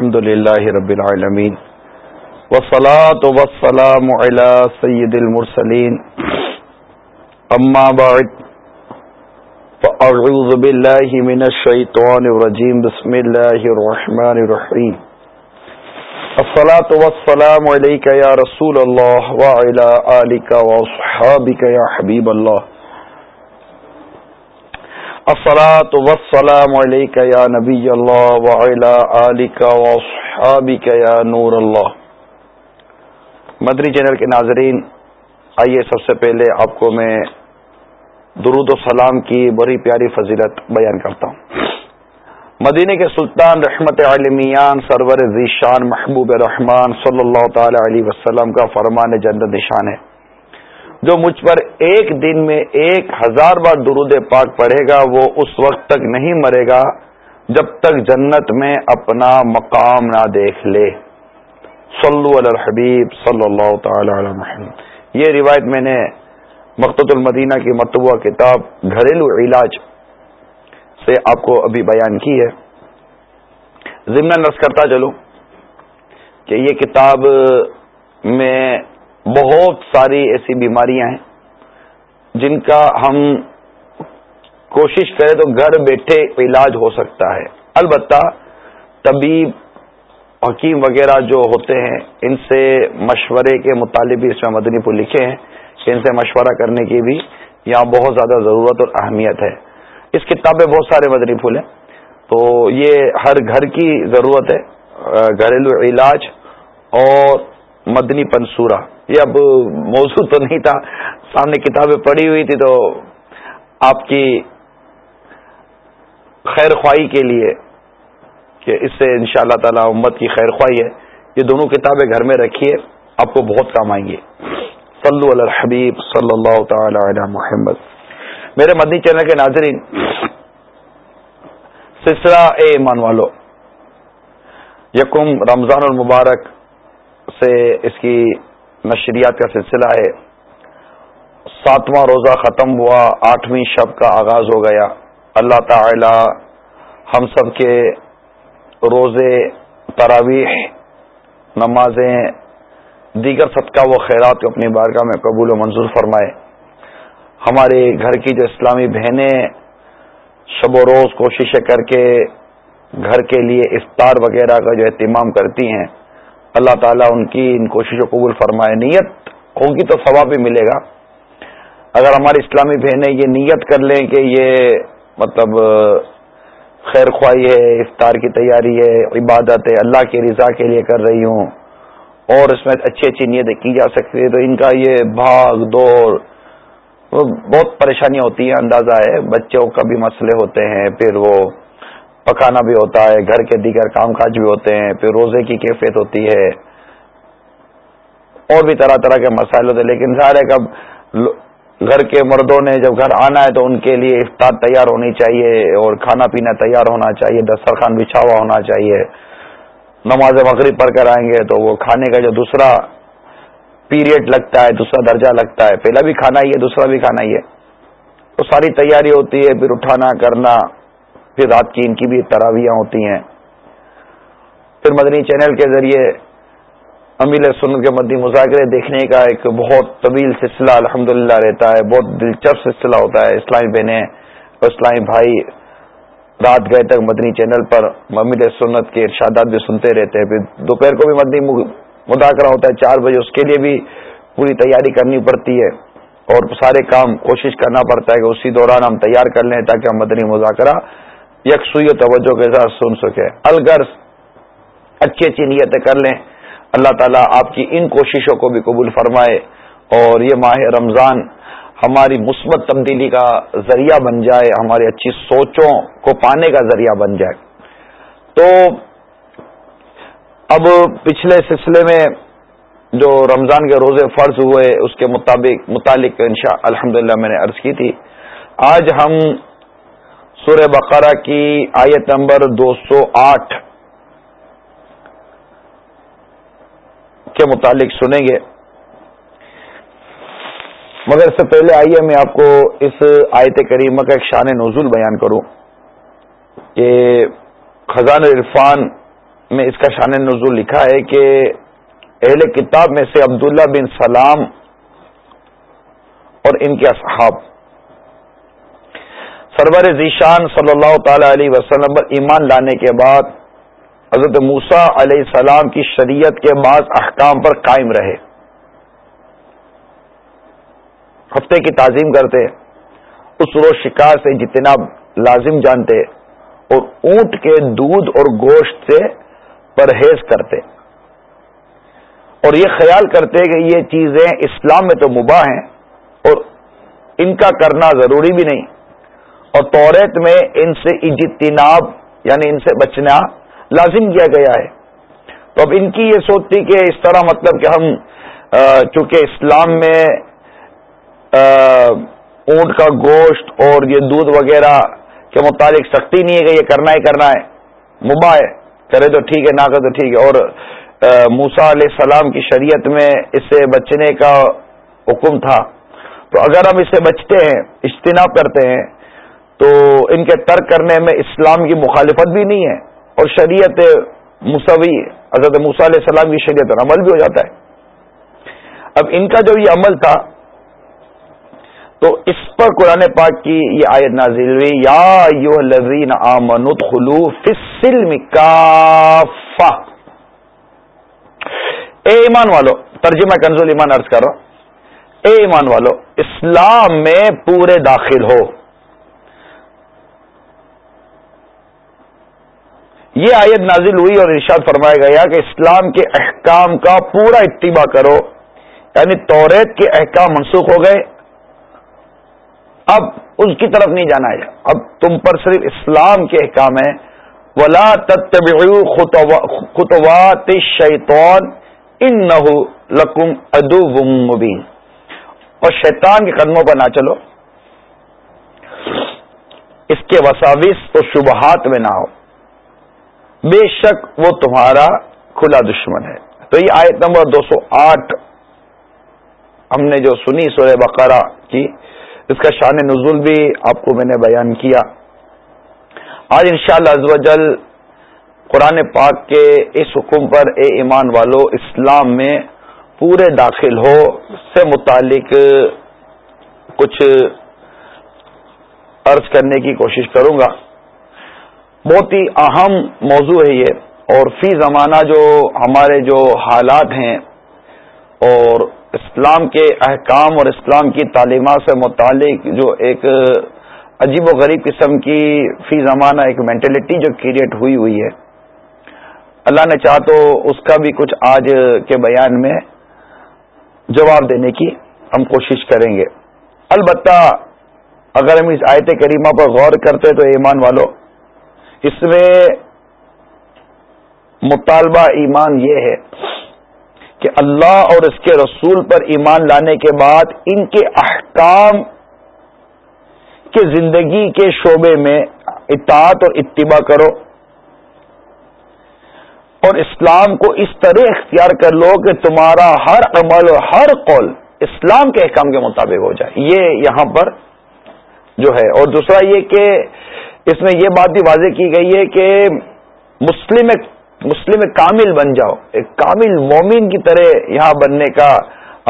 الحمد لله رب العالمين والصلاة والسلام على سيد المرسلين أما بعد فأعوذ بالله من الشيطان الرجيم بسم الله الرحمن الرحيم الصلاة والسلام عليك يا رسول الله وعلى آلك وصحابك يا حبيب الله الصلاة والسلام عليك يا نبي الله وعلى آلك وصحابك يا نور الله. مدری چینل کے ناظرین، آئیے سب سے پہلے آپ کو میں درود و سلام کی بڑی پیاری فضیلت بیان کرتا ہوں۔ مدینے کے سلطان رحمت عالمیان سرور ذیشان محبوب رحمان صلی اللہ تعالی علیہ وسلم کا فرمان جنت نشان ہے۔ جو مجھ پر ایک دن میں ایک ہزار بار درود پاک پڑھے گا، وہ اس وقت تک نہیں مرے گا جب تک جنت میں اپنا مقام نہ دیکھ لے۔ صلو علی الحبیب صلی اللہ تعالی علی محمد۔ یہ روایت میں نے مقت المدینہ کی متبوع کتاب گھریلو علاج سے آپ کو ابھی بیان کی ہے۔ ضمن نرس کرتا چلو کہ یہ کتاب میں بہت ساری ایسی بیماریاں ہیں جن کا ہم کوشش کریں تو گھر بیٹھے علاج ہو سکتا ہے۔ البتہ طبیب، حکیم وغیرہ جو ہوتے ہیں، ان سے مشورے کے مطالب بھی اس میں مدنی پور لکھے ہیں۔ کہ ان سے مشورہ کرنے کی بھی یہاں بہت زیادہ ضرورت اور اہمیت ہے۔ اس کتاب میں بہت سارے مدنی پھول ہیں۔ تو یہ ہر گھر کی ضرورت ہے گھریلو علاج اور مدنی پنصورہ یہ اب موضوع تو نہیں تھا۔ سامنے کتابیں پڑھی ہوئی تھی تو آپ کی خیر خواہی کے لیے کہ اس سے ان شاء اللہ تعالی امت کی خیر خواہی ہے۔ یہ دونوں کتابیں گھر میں رکھیے آپ کو بہت کام آئیں گے صلو علی الحبیب صلی اللہ تعالی علی محمد۔ میرے مدنی چینل کے ناظرین، سلسلہ اے ایمان والو، یکم رمضان المبارک سے اس کی نشریات کا سلسلہ ہے۔ ساتواں روزہ ختم ہوا، آٹھویں شب کا آغاز ہو گیا۔ اللہ تعالی ہم سب کے روزے، تراویح، نمازیں، دیگر صدقہ و خیرات کو اپنی بارگاہ میں قبول و منظور فرمائے۔ ہمارے گھر کی جو اسلامی بہنیں شب و روز کوششیں کر کے گھر کے لیے افطار وغیرہ کا جو اہتمام کرتی ہیں اللہ تعالیٰ ان کی ان کوششوں قبول فرمائے، نیت ہوگی تو ثواب بھی ملے گا۔ اگر ہماری اسلامی بہنیں یہ نیت کر لیں کہ یہ مطلب خیر خواہی ہے، افطار کی تیاری ہے، عبادت ہے، اللہ کی رضا کے لیے کر رہی ہوں اور اس میں اچھی اچھی نیتیں کی جا سکتی ہے تو ان کا یہ بھاگ دوڑ بہت پریشانیاں ہوتی ہیں، اندازہ ہے، بچوں کا بھی مسئلے ہوتے ہیں، پھر وہ پکانا بھی ہوتا ہے، گھر کے دیگر کام کاج بھی ہوتے ہیں، پھر روزے کی کیفیت ہوتی ہے۔ اور بھی طرح طرح کے مسائل ہوتے ہیں، لیکن ظاہر ہے کب گھر کے مردوں نے جب گھر آنا ہے تو ان کے لیے افطار تیار ہونی چاہیے اور کھانا پینا تیار ہونا چاہیے، دسترخوان بچھا ہوا ہونا چاہیے۔ نماز مغرب پڑھ کر آئیں گے تو وہ کھانے کا جو دوسرا پیریڈ لگتا ہے، دوسرا درجہ لگتا ہے۔ پہلا بھی کھانا ہی ہے، دوسرا بھی کھانا ہی ہے۔ تو ساری تیاری ہوتی ہے، پھر اٹھانا، کرنا۔ پھر رات کی ان کی بھی تراویاں ہوتی ہیں۔ پھر مدنی چینل کے ذریعے امیل سن کے مدی مذاکرے دیکھنے کا ایک بہت طویل سلسلہ الحمد رہتا ہے، بہت دلچسپ سلسلہ ہوتا ہے۔ اسلامی بہنیں اور اسلامی بھائی رات گئے تک مدنی چینل پر امیل سنت کے ارشادات بھی سنتے رہتے ہیں۔ پھر دوپہر کو بھی مدنی مذاکرہ ہوتا ہے۔ چار بجے اس کے لیے بھی پوری تیاری کرنی پڑتی ہے اور سارے کام کوشش کرنا پڑتا ہے کہ اسی دوران ہم تیار کر لیں تاکہ ہم مدنی مذاکرہ یکسوئی توجہ کے ساتھ سن سکیں الغرض، اچھی اچھی نیتیں کر لیں۔ اللہ تعالیٰ آپ کی ان کوششوں کو بھی قبول فرمائے۔ اور یہ ماہ رمضان ہماری مثبت تبدیلی کا ذریعہ بن جائے، ہماری اچھی سوچوں کو پانے کا ذریعہ بن جائے۔ تو اب پچھلے سلسلے میں جو رمضان کے روزے فرض ہوئے، اس کے مطابق متعلق انشاء الحمد میں نے عرض کی تھی۔ آج ہم سورہ بقرہ کی آیت نمبر دو سو آٹھ کے متعلق سنیں گے۔ مگر اس سے پہلے آئیے میں آپ کو اس آیت کریمہ کا ایک شان نزول بیان کروں کہ خزان عرفان میں اس کا شان نزول لکھا ہے کہ اہل کتاب میں سے عبداللہ بن سلام اور ان کے اصحاب سرور ذیشان صلی اللہ تعالی علیہ وسلم پر ایمان لانے کے بعد حضرت موسا علیہ السلام کی شریعت کے بعض احکام پر قائم رہے۔ ہفتے کی تعظیم کرتے، اس روز شکار سے جتنا لازم جانتے اور اونٹ کے دودھ اور گوشت سے پرہیز کرتے۔ اور یہ خیال کرتے کہ یہ چیزیں اسلام میں تو مباح ہیں اور ان کا کرنا ضروری بھی نہیں۔ اور توریت میں ان سے اجتناب یعنی ان سے بچنا لازم کیا گیا ہے۔ تو اب ان کی یہ سوچ تھی کہ اس طرح مطلب کہ ہم چونکہ اسلام میں اونٹ کا گوشت اور یہ دودھ وغیرہ کے متعلق سختی نہیں ہے کہ یہ کرنا ہی کرنا ہے، مباح ہے۔ کرے تو ٹھیک ہے، نہ کرے تو ٹھیک ہے۔ اور موسا علیہ السلام کی شریعت میں اس سے بچنے کا حکم تھا۔ تو اگر ہم اس سے بچتے ہیں، اجتناب کرتے ہیں تو ان کے ترک کرنے میں اسلام کی مخالفت بھی نہیں ہے اور شریعت موسوی حضرت موسا علیہ السلام کی شریعت پر عمل بھی ہو جاتا ہے۔ اب ان کا جو یہ عمل تھا، تو اس پر قرآن پاک کی یہ آیت نازل ہوئی، یا لذین آمنت خلو فسلم کافا اے ایمان والو، ترجمہ کنزول ایمان عرض کرو اے ایمان والو، اسلام میں پورے داخل ہو۔ یہ آیت نازل ہوئی اور ارشاد فرمایا گیا کہ اسلام کے احکام کا پورا اتباع کرو یعنی توریت کے احکام منسوخ ہو گئے۔ اب اس کی طرف نہیں جانا ہے۔ اب تم پر صرف اسلام کے احکام ہیں۔ ولا خطوات شیطان ان نہ لکم ادو مبین اور شیطان کے قدموں پر نہ چلو۔ اس کے وساوس تو شبہات میں نہ ہو۔ بے شک وہ تمہارا کھلا دشمن ہے۔ تو یہ آیت نمبر دو سو آٹھ ہم نے جو سنی سورہ بقرہ کی، اس کا شان نزول بھی آپ کو میں نے بیان کیا۔ آج انشاءاللہ شاء اللہ قرآن پاک کے اس حکم پر اے ایمان والو، اسلام میں پورے داخل ہو سے متعلق کچھ عرض کرنے کی کوشش کروں گا۔ بہت ہی اہم موضوع ہے یہ۔ اور فی زمانہ جو ہمارے جو حالات ہیں اور اسلام کے احکام اور اسلام کی تعلیمات سے متعلق جو ایک عجیب و غریب قسم کی فی زمانہ ایک مینٹلٹی جو کریٹ ہوئی ہوئی ہے۔ اللہ نے چاہ تو اس کا بھی کچھ آج کے بیان میں جواب دینے کی ہم کوشش کریں گے۔ البتہ اگر ہم اس آیت کریمہ پر غور کرتے تو ایمان والو اس میں مطالبہ ایمان یہ ہے کہ اللہ اور اس کے رسول پر ایمان لانے کے بعد ان کے احکام کے زندگی کے شعبے میں اطاعت اور اتباع کرو اور اسلام کو اس طرح اختیار کر لو کہ تمہارا ہر عمل اور ہر قول اسلام کے احکام کے مطابق ہو جائے۔ یہ یہاں پر جو ہے۔ اور دوسرا یہ کہ اس میں یہ بات بھی واضح کی گئی ہے کہ مسلم مسلم کامل بن جاؤ۔ ایک کامل مومن کی طرح یہاں بننے کا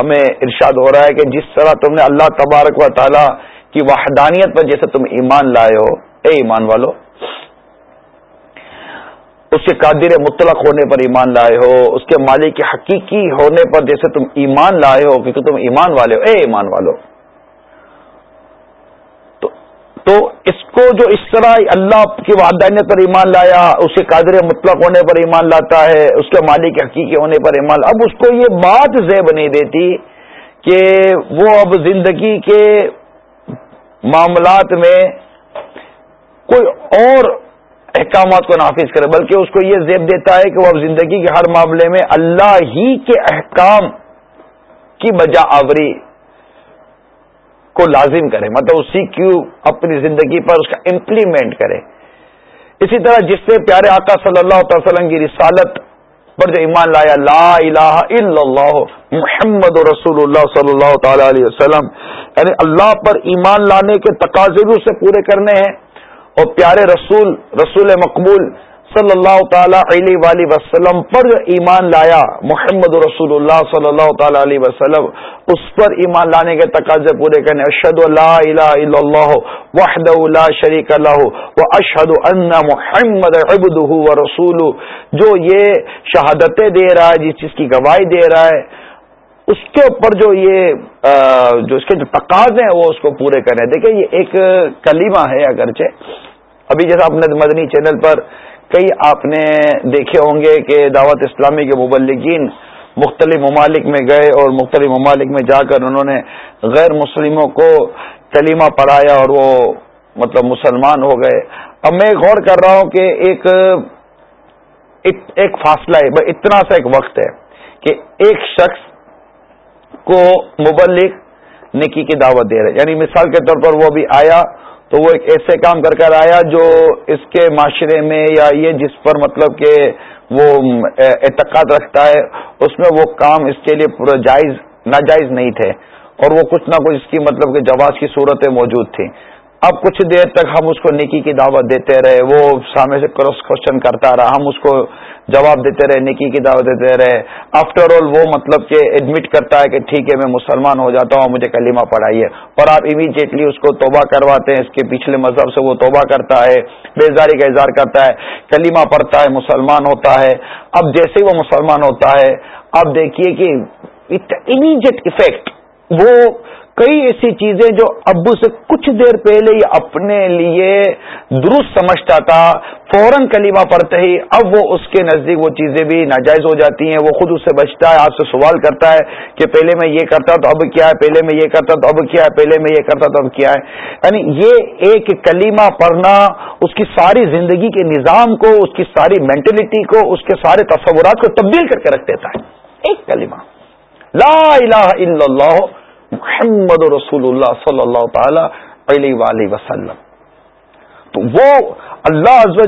ہمیں ارشاد ہو رہا ہے کہ جس طرح تم نے اللہ تبارک و تعالی کی وحدانیت پر جیسے تم ایمان لائے ہو۔ اے ایمان والو، اس کے قادر مطلق ہونے پر ایمان لائے ہو، اس کے مالک کے حقیقی ہونے پر جیسے تم ایمان لائے ہو، کیونکہ تم ایمان والے ہو۔ اے ایمان والو تو اس کو جو اس طرح اللہ کی وادانیت پر ایمان لایا، اس کے قادر مطلق ہونے پر ایمان لاتا ہے، اس کے مالک حقیقی ہونے پر ایمان اب اس کو یہ بات زیب نہیں دیتی کہ وہ اب زندگی کے معاملات میں کوئی اور احکامات کو نافذ کرے، بلکہ اس کو یہ زیب دیتا ہے کہ وہ اب زندگی کے ہر معاملے میں اللہ ہی کے احکام کی بجا آوری کو لازم کرے مطلب اسی کیوں اپنی زندگی پر اس کا امپلیمنٹ کرے۔ اسی طرح جس سے پیارے آقا صلی اللہ تعالی وسلم کی رسالت پر جو ایمان لایا، لا الہ الا اللہ محمد رسول اللہ صلی اللہ تعالی علیہ وسلم یعنی اللہ پر ایمان لانے کے تقاضے بھی اسے پورے کرنے ہیں۔ اور پیارے رسول رسول مقبول صلی اللہ تعالی علیہ وسلم پر ایمان لایا، محمد رسول اللہ صلی اللہ تعالی علیہ وسلم، اس پر ایمان لانے کے تقاضے پورے کرنے اشد اللہ الہ الا اللہ وحد اللہ شریک اللہ و اشد ان محمد ابد و رسول جو یہ شہادتیں دے رہا ہے، جس چیز کی گواہی دے رہا ہے، اس کے اوپر جو یہ جو اس کے جو تقاضے ہیں، وہ اس کو پورے کریں دیکھیں، یہ ایک کلیمہ ہے اگرچہ۔ ابھی جیسا اپنے مدنی چینل پر کئی آپ نے دیکھے ہوں گے کہ دعوت اسلامی کے مبلگین مختلف ممالک میں گئے اور مختلف ممالک میں جا کر انہوں نے غیر مسلموں کو کلیمہ پڑھایا اور وہ مطلب مسلمان ہو گئے۔ اب میں غور کر رہا ہوں کہ ایک ایک فاصلہ ہے اتنا سا ایک وقت ہے کہ ایک شخص کو مبلک نکی کی دعوت دے رہے یعنی مثال کے طور پر وہ بھی آیا تو وہ ایک ایسے کام کر کر آیا جو اس کے معاشرے میں یا یہ جس پر مطلب کہ وہ اعتقاد رکھتا ہے، اس میں وہ کام اس کے لیے پورا جائز، ناجائز نہیں تھے۔ اور وہ کچھ نہ کچھ اس کی مطلب کہ جواز کی صورتیں موجود تھیں۔ اب کچھ دیر تک ہم اس کو نیکی کی دعوت دیتے رہے، وہ سامنے سے کراس کوشچن کرتا رہا، ہم اس کو جواب دیتے رہے، نیکی کی دعوت دیتے رہے۔ آفٹر آل وہ مطلب کہ ایڈمٹ کرتا ہے کہ ٹھیک ہے، میں مسلمان ہو جاتا ہوں، مجھے کلیمہ پڑھائیے۔ اور آپ امیڈیٹلی اس کو توبہ کرواتے ہیں، اس کے پچھلے مذہب سے وہ توبہ کرتا ہے، بیزاری کا اظہار کرتا ہے کلیمہ پڑھتا ہے، مسلمان ہوتا ہے۔ اب جیسے وہ مسلمان ہوتا ہے اب دیکھیے کہ امیڈیٹ افیکٹ وہ کئی ایسی چیزیں جو ابو سے کچھ دیر پہلے یہ اپنے لیے درست سمجھتا تھا، فوراً کلیمہ پڑھتے ہی اب وہ اس کے نزدیک وہ چیزیں بھی ناجائز ہو جاتی ہیں، وہ خود اس سے بچتا ہے، آپ سے سوال کرتا ہے کہ پہلے میں یہ کرتا تو اب کیا ہے، پہلے میں یہ کرتا تو اب کیا ہے، پہلے میں یہ کرتا تو اب کیا ہے۔ یعنی یہ ایک کلیمہ پڑھنا، اس کی ساری زندگی کے نظام کو، اس کی ساری مینٹلٹی کو، اس کے سارے تصورات کو تبدیل کر کے رکھ دیتا ہے۔ ایک کلمہ لا الہ الا اللہ۔ محمد رسول اللہ صلی اللہ تعالی علیہ وآلہ وسلم۔ تو وہ اللہ عز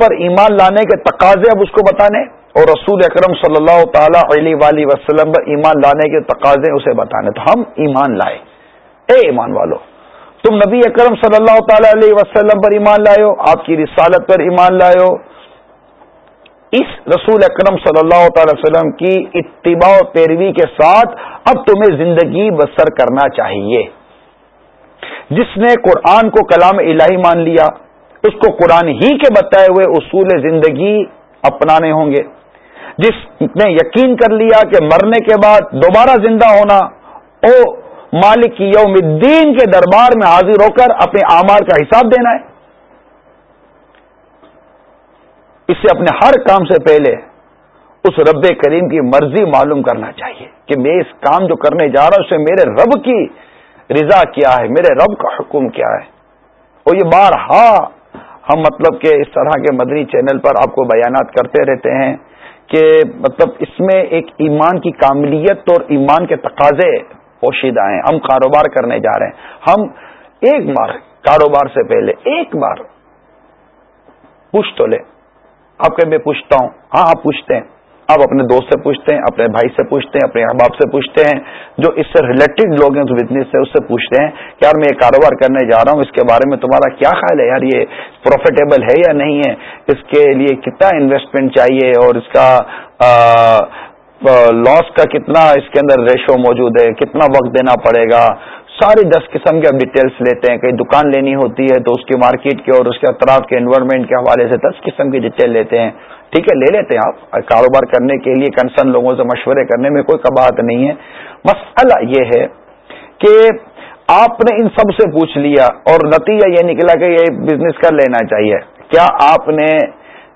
پر ایمان لانے کے تقاضے اب اس کو بتانے اور رسول اکرم صلی اللہ تعالی علیہ وآلہ وسلم پر ایمان لانے کے تقاضے اسے بتانے۔ تو ہم ایمان لائے۔ اے ایمان والو، تم نبی اکرم صلی اللہ تعالی علیہ وسلم پر ایمان لائے ہو، آپ کی رسالت پر ایمان لائے ہو اس رسول اکرم صلی اللہ تعالی وسلم کی اتباع و پیروی کے ساتھ اب تمہیں زندگی بسر کرنا چاہیے۔ جس نے قرآن کو کلام الہی مان لیا، اس کو قرآن ہی کے بتائے ہوئے اصول زندگی اپنانے ہوں گے۔ جس نے یقین کر لیا کہ مرنے کے بعد دوبارہ زندہ ہونا، او مالک یوم الدین کے دربار میں حاضر ہو کر اپنے آمار کا حساب دینا ہے۔ اسے اپنے ہر کام سے پہلے اس رب کریم کی مرضی معلوم کرنا چاہیے کہ میں اس کام جو کرنے جا رہا ہوں اسے میرے رب کی رضا کیا ہے، میرے رب کا حکم کیا ہے۔ اور یہ بار ہاں ہم مطلب کہ اس طرح کے مدنی چینل پر آپ کو بیانات کرتے رہتے ہیں کہ مطلب اس میں ایک ایمان کی کاملیت اور ایمان کے تقاضے پوشیدہ ہیں۔ ہم کاروبار کرنے جا رہے ہیں۔ ہم ایک بار، کاروبار سے پہلے ایک بار پوچھ تو لیں۔ آپ کہ میں پوچھتا ہوں ہاں آپ پوچھتے ہیں۔ آپ اپنے دوست سے پوچھتے ہیں، اپنے بھائی سے پوچھتے ہیں، اپنے احباب سے پوچھتے ہیں، جو اس سے ریلیٹڈ لوگ ہیں اس بزنس سے، اس سے پوچھتے ہیں کہ یار میں یہ کاروبار کرنے جا رہا ہوں، اس کے بارے میں تمہارا کیا خیال ہے؟ یار، یہ پروفیٹیبل ہے یا نہیں ہے؟ اس کے لیے کتنا انویسٹمنٹ چاہیے اور اس کا لاس کا کتنا اس کے اندر ریشو موجود ہے؟ کتنا وقت دینا پڑے گا؟ ساری دس قسم کے ڈیٹیلس لیتے ہیں. کہیں دکان لینی ہوتی ہے تو اس کی مارکیٹ کے اور اس کے اطراف کے انوائرمنٹ کے حوالے سے دس قسم کی ڈیٹیل لیتے ہیں. ٹھیک ہے، لے لیتے ہیں آپ. کاروبار کرنے کے لیے کنسرن لوگوں سے مشورے کرنے میں کوئی کباہت نہیں ہے. مسئلہ یہ ہے کہ آپ نے ان سب سے پوچھ لیا اور نتیجہ یہ نکلا کہ یہ بزنس کر لینا چاہیے. کیا آپ نے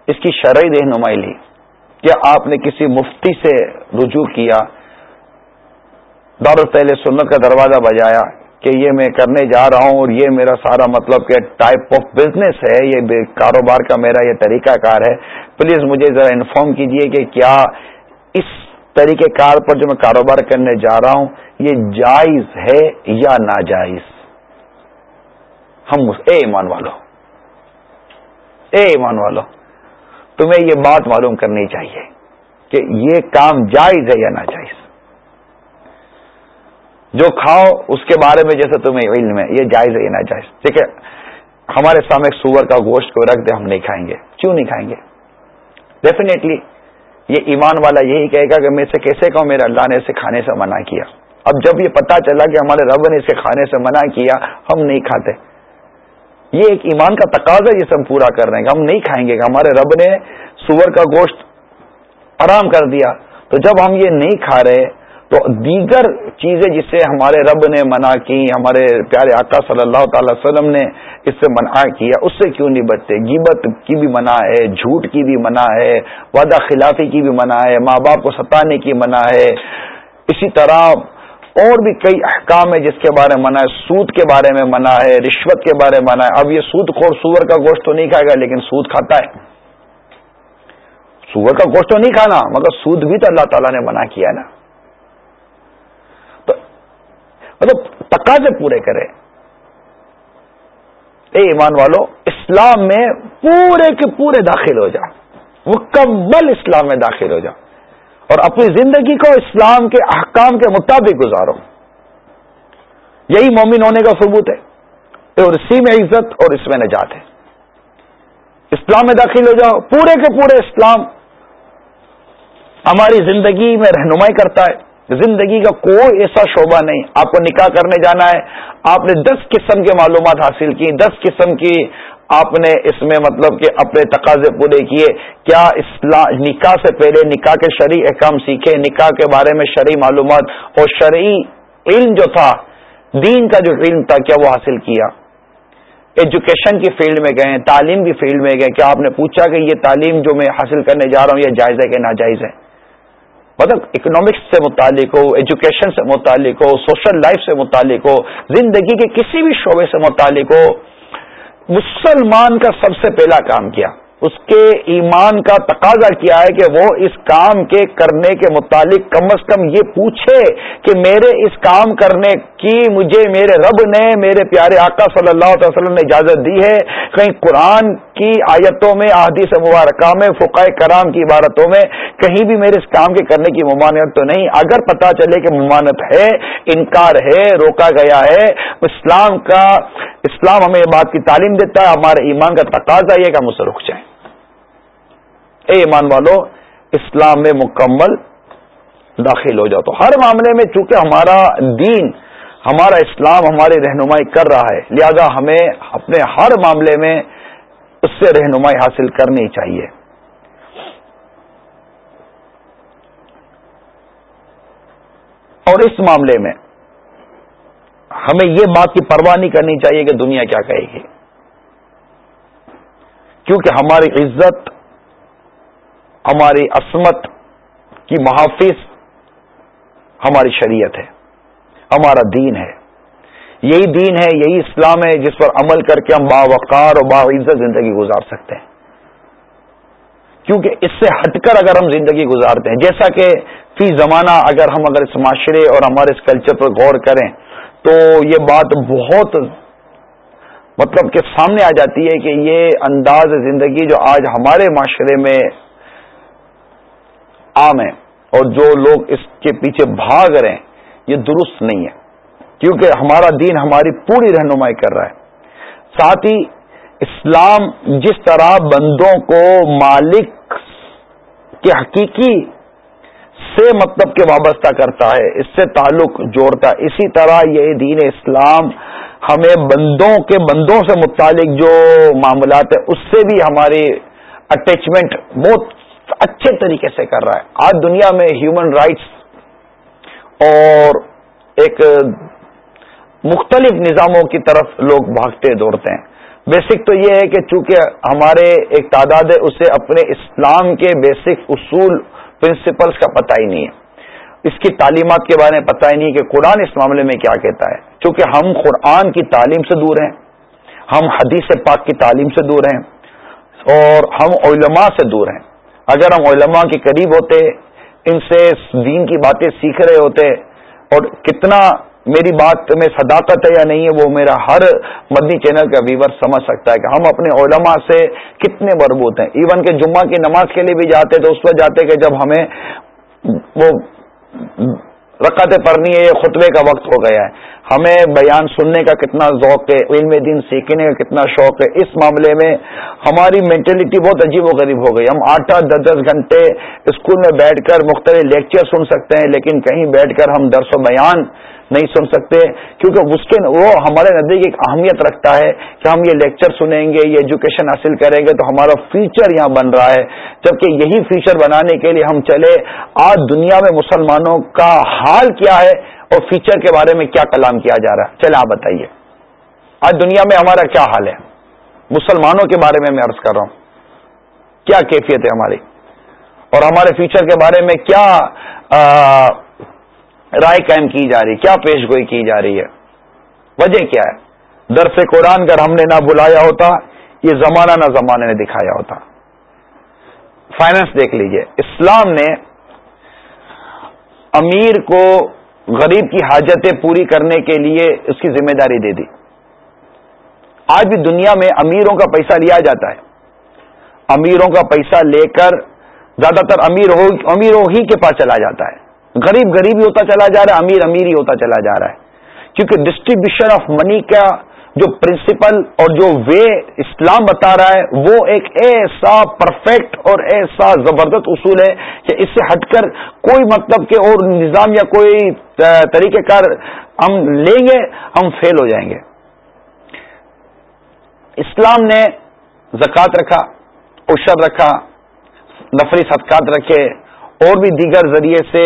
اس کی شرعی رہنمائی لی؟ کیا آپ نے کسی مفتی سے رجوع کیا؟ دار پہلے سنت کا دروازہ بجایا کہ یہ میں کرنے جا رہا ہوں اور یہ میرا سارا مطلب کہ ٹائپ آف بزنس ہے، یہ کاروبار کا میرا یہ طریقہ کار ہے۔ پلیز مجھے ذرا انفارم کیجیے کہ کیا اس طریقہ کار پر جو میں کاروبار کرنے جا رہا ہوں، یہ جائز ہے یا ناجائز؟ ہم اے ایمان والو، اے ایمان والو، تمہیں یہ بات معلوم کرنی چاہیے کہ یہ کام جائز ہے یا ناجائز؟ جو کھاؤ، اس کے بارے میں جیسے تمہیں علم ہے، یہ جائز ہے یہ ناجائز؟ ٹھیک ہے ہمارے سامنے سور کا گوشت کو رکھ دے ہم نہیں کھائیں گے۔ کیوں نہیں کھائیں گے؟ ڈیفینیٹلی یہ ایمان والا یہی کہے گا کہ میں سے کیسے کہوں، میرے اللہ نے اسے کھانے سے منع کیا۔ اب جب یہ پتا چلا کہ ہمارے رب نے اسے کھانے سے منع کیا، ہم نہیں کھاتے۔ یہ ایک ایمان کا تقاضا جسے ہم پورا کر رہے ہیں۔ کہ ہم نہیں کھائیں گے۔ کہ ہمارے رب نے سور کا گوشت آرام کر دیا۔ تو جب ہم یہ نہیں کھا رہے تو دیگر چیزیں جسے ہمارے رب نے منع کی، ہمارے پیارے آقا صلی اللہ تعالی وسلم نے اس سے منع کیا، اس سے کیوں نہیں بچتے؟ گیبت کی بھی منع ہے، جھوٹ کی بھی منع ہے، وعدہ خلافی کی بھی منع ہے، ماں باپ کو ستانے کی منع ہے۔ اسی طرح اور بھی کئی احکام ہے جس کے بارے میں منع ہے، سود کے بارے میں منع ہے، رشوت کے بارے میں منع ہے۔ اب یہ سود خور، سور کا گوشت تو نہیں کھائے گا، لیکن سود کھاتا ہے۔ سور کا گوشت تو نہیں کھانا، مگر سود بھی تو اللہ تعالیٰ نے منع کیا نا۔ مطلب تقاضے پورے کرے۔ اے ایمان والو، اسلام میں پورے کے پورے داخل ہو جا۔ مکمل اسلام میں داخل ہو جا۔ اور اپنی زندگی کو اسلام کے احکام کے مطابق گزارو۔ یہی مومن ہونے کا ثبوت ہے۔ اور اسی میں عزت اور اس میں نجات ہے۔ اسلام میں داخل ہو جاؤ۔ پورے کے پورے اسلام ہماری زندگی میں رہنمائی کرتا ہے۔ زندگی کا کوئی ایسا شعبہ نہیں۔ آپ کو نکاح کرنے جانا ہے۔ آپ نے دس قسم کے معلومات حاصل کی۔ دس قسم کی آپ نے اس میں مطلب کہ اپنے تقاضے پورے کیے۔ کیا اسلام نکاح سے پہلے نکاح کے شرعی احکام سیکھے؟ نکاح کے بارے میں شرعی معلومات اور شرعی علم جو تھا، دین کا جو علم تھا، کیا وہ حاصل کیا؟ ایجوکیشن کی فیلڈ میں گئے، تعلیم کی فیلڈ میں گئے۔ کیا آپ نے پوچھا کہ یہ تعلیم جو میں حاصل کرنے جا رہا ہوں، یہ جائز ہے کہ ناجائز ہے مطلب اکنامکس سے متعلق ہو ایجوکیشن سے متعلق ہو سوشل لائف سے متعلق ہو، زندگی کے کسی بھی شعبے سے متعلق ہو، مسلمان کا سب سے پہلا کام کیا؟ اس کے ایمان کا تقاضا کیا ہے کہ وہ اس کام کے کرنے کے متعلق کم از کم یہ پوچھے کہ میرے اس کام کرنے کی مجھے میرے رب نے، میرے پیارے آقا صلی اللہ علیہ وسلم نے اجازت دی ہے۔ کہیں قرآن کی آیتوں میں، احادیث مبارکہ میں فقائے کرام کی عبارتوں میں کہیں بھی میرے اس کام کے کرنے کی ممانعت تو نہیں۔ اگر پتا چلے کہ ممانت ہے، انکار ہے، روکا گیا ہے، اسلام کا، اسلام ہمیں یہ بات کی تعلیم دیتا ہے، ہمارے ایمان کا تقاضا یہ کہ ہم اسے رک جائیں۔ اے ایمان والو، اسلام میں مکمل داخل ہو جاؤ۔ تو ہر معاملے میں چونکہ ہمارا دین، ہمارا اسلام ہماری رہنمائی کر رہا ہے، لہذا ہمیں اپنے ہر معاملے میں اس سے رہنمائی حاصل کرنی چاہیے۔ اور اس معاملے میں ہمیں یہ بات کی پرواہ نہیں کرنی چاہیے کہ دنیا کیا کہے گی۔ کیونکہ ہماری عزت ہماری عصمت کی محافظ ہماری شریعت ہے، ہمارا دین ہے۔ یہی دین ہے، یہی اسلام ہے جس پر عمل کر کے ہم باوقار اور باعزت زندگی گزار سکتے ہیں۔ کیونکہ اس سے ہٹ کر اگر ہم زندگی گزارتے ہیں، جیسا کہ فی زمانہ اگر ہم اگر اس معاشرے اور ہمارے اس کلچر پر غور کریں، تو یہ بات بہت مطلب کہ سامنے آ جاتی ہے کہ یہ انداز زندگی جو آج ہمارے معاشرے میں عام ہے اور جو لوگ اس کے پیچھے بھاگ رہے ہیں، یہ درست نہیں ہے۔ کیونکہ ہمارا دین ہماری پوری رہنمائی کر رہا ہے۔ ساتھ ہی اسلام جس طرح بندوں کو مالک کے حقیقی سے مطلب کے وابستہ کرتا ہے، اس سے تعلق جوڑتا ہے۔ اسی طرح یہ دین اسلام ہمیں بندوں کے بندوں سے متعلق جو معاملات ہیں، اس سے بھی ہماری اٹیچمنٹ بہت اچھے طریقے سے کر رہا ہے۔ آج دنیا میں ہیومن رائٹس اور ایک مختلف نظاموں کی طرف لوگ بھاگتے دوڑتے ہیں۔ بیسک تو یہ ہے کہ چونکہ ہمارے ایک تعداد ہے، اسے اپنے اسلام کے بیسک اصول پرنسپلس کا پتہ ہی نہیں ہے۔ اس کی تعلیمات کے بارے میں پتہ ہی نہیں کہ قرآن اس معاملے میں کیا کہتا ہے۔ چونکہ ہم قرآن کی تعلیم سے دور ہیں، ہم حدیث پاک کی تعلیم سے دور ہیں اور ہم علماء سے دور ہیں۔ اگر ہم علماء کے قریب ہوتے، ان سے دین کی باتیں سیکھ رہے ہوتے، اور کتنا میری بات میں صداقت ہے یا نہیں ہے، وہ میرا ہر مدنی چینل کا ویور سمجھ سکتا ہے کہ ہم اپنے علماء سے کتنے مربوط ہیں۔ ایون کہ جمعہ کی نماز کے لیے بھی جاتے تو اس وقت جاتے کہ جب ہمیں وہ رکعتیں پڑھنی ہے، یہ خطبے کا وقت ہو گیا ہے۔ ہمیں بیان سننے کا کتنا ذوق ہے، علم دین سیکھنے کا کتنا شوق ہے۔ اس معاملے میں ہماری مینٹلٹی بہت عجیب و غریب ہو گئی۔ ہم آٹھ آٹھ، دس دس گھنٹے اسکول میں بیٹھ کر مختلف لیکچر سن سکتے ہیں، لیکن کہیں بیٹھ کر ہم درس و بیان نہیں سن سکتے، کیونکہ اس کے وہ ہمارے نزدیک ایک اہمیت رکھتا ہے کہ ہم یہ لیکچر سنیں گے، یہ ایجوکیشن حاصل کریں گے، تو ہمارا فیوچر یہاں بن رہا ہے۔ جبکہ یہی فیوچر بنانے کے لیے ہم چلے، آج دنیا میں مسلمانوں کا حال کیا ہے اور فیوچر کے بارے میں کیا کلام کیا جا رہا ہے؟ چلے آپ بتائیے۔ آج دنیا میں ہمارا کیا حال ہے؟ مسلمانوں کے بارے میں میں عرض کر رہا ہوں۔ کیا کیفیت ہے ہماری؟ اور ہمارے فیوچر کے بارے میں کیا رائے قائم کی جا رہی کیا پیش گوئی کی جا رہی ہے؟ وجہ کیا ہے؟ درس قرآن کر ہم نے نہ بلایا ہوتا، یہ زمانہ نہ زمانے نے دکھایا ہوتا۔ فائنانس دیکھ لیجیے۔ اسلام نے امیر کو غریب کی حاجتیں پوری کرنے کے لیے اس کی ذمہ داری دے دی۔ آج بھی دنیا میں امیروں کا پیسہ لیا جاتا ہے۔ امیروں کا پیسہ لے کر زیادہ تر امیر ہو امیروں ہی کے پاس چلا جاتا ہے۔ غریب غریب ہی ہوتا چلا جا رہا ہے، امیر امیر ہی ہوتا چلا جا رہا ہے۔ کیونکہ ڈسٹریبیوشن آف منی کا جو پرنسپل اور جو وے اسلام بتا رہا ہے، وہ ایک ایسا پرفیکٹ اور ایسا زبردست اصول ہے کہ اس سے ہٹ کر کوئی مطلب کہ اور نظام یا کوئی طریقہ کار ہم لیں گے، ہم فیل ہو جائیں گے۔ اسلام نے زکوٰۃ رکھا اشر رکھا، نفری صدقات رکھے۔ اور بھی دیگر ذریعے سے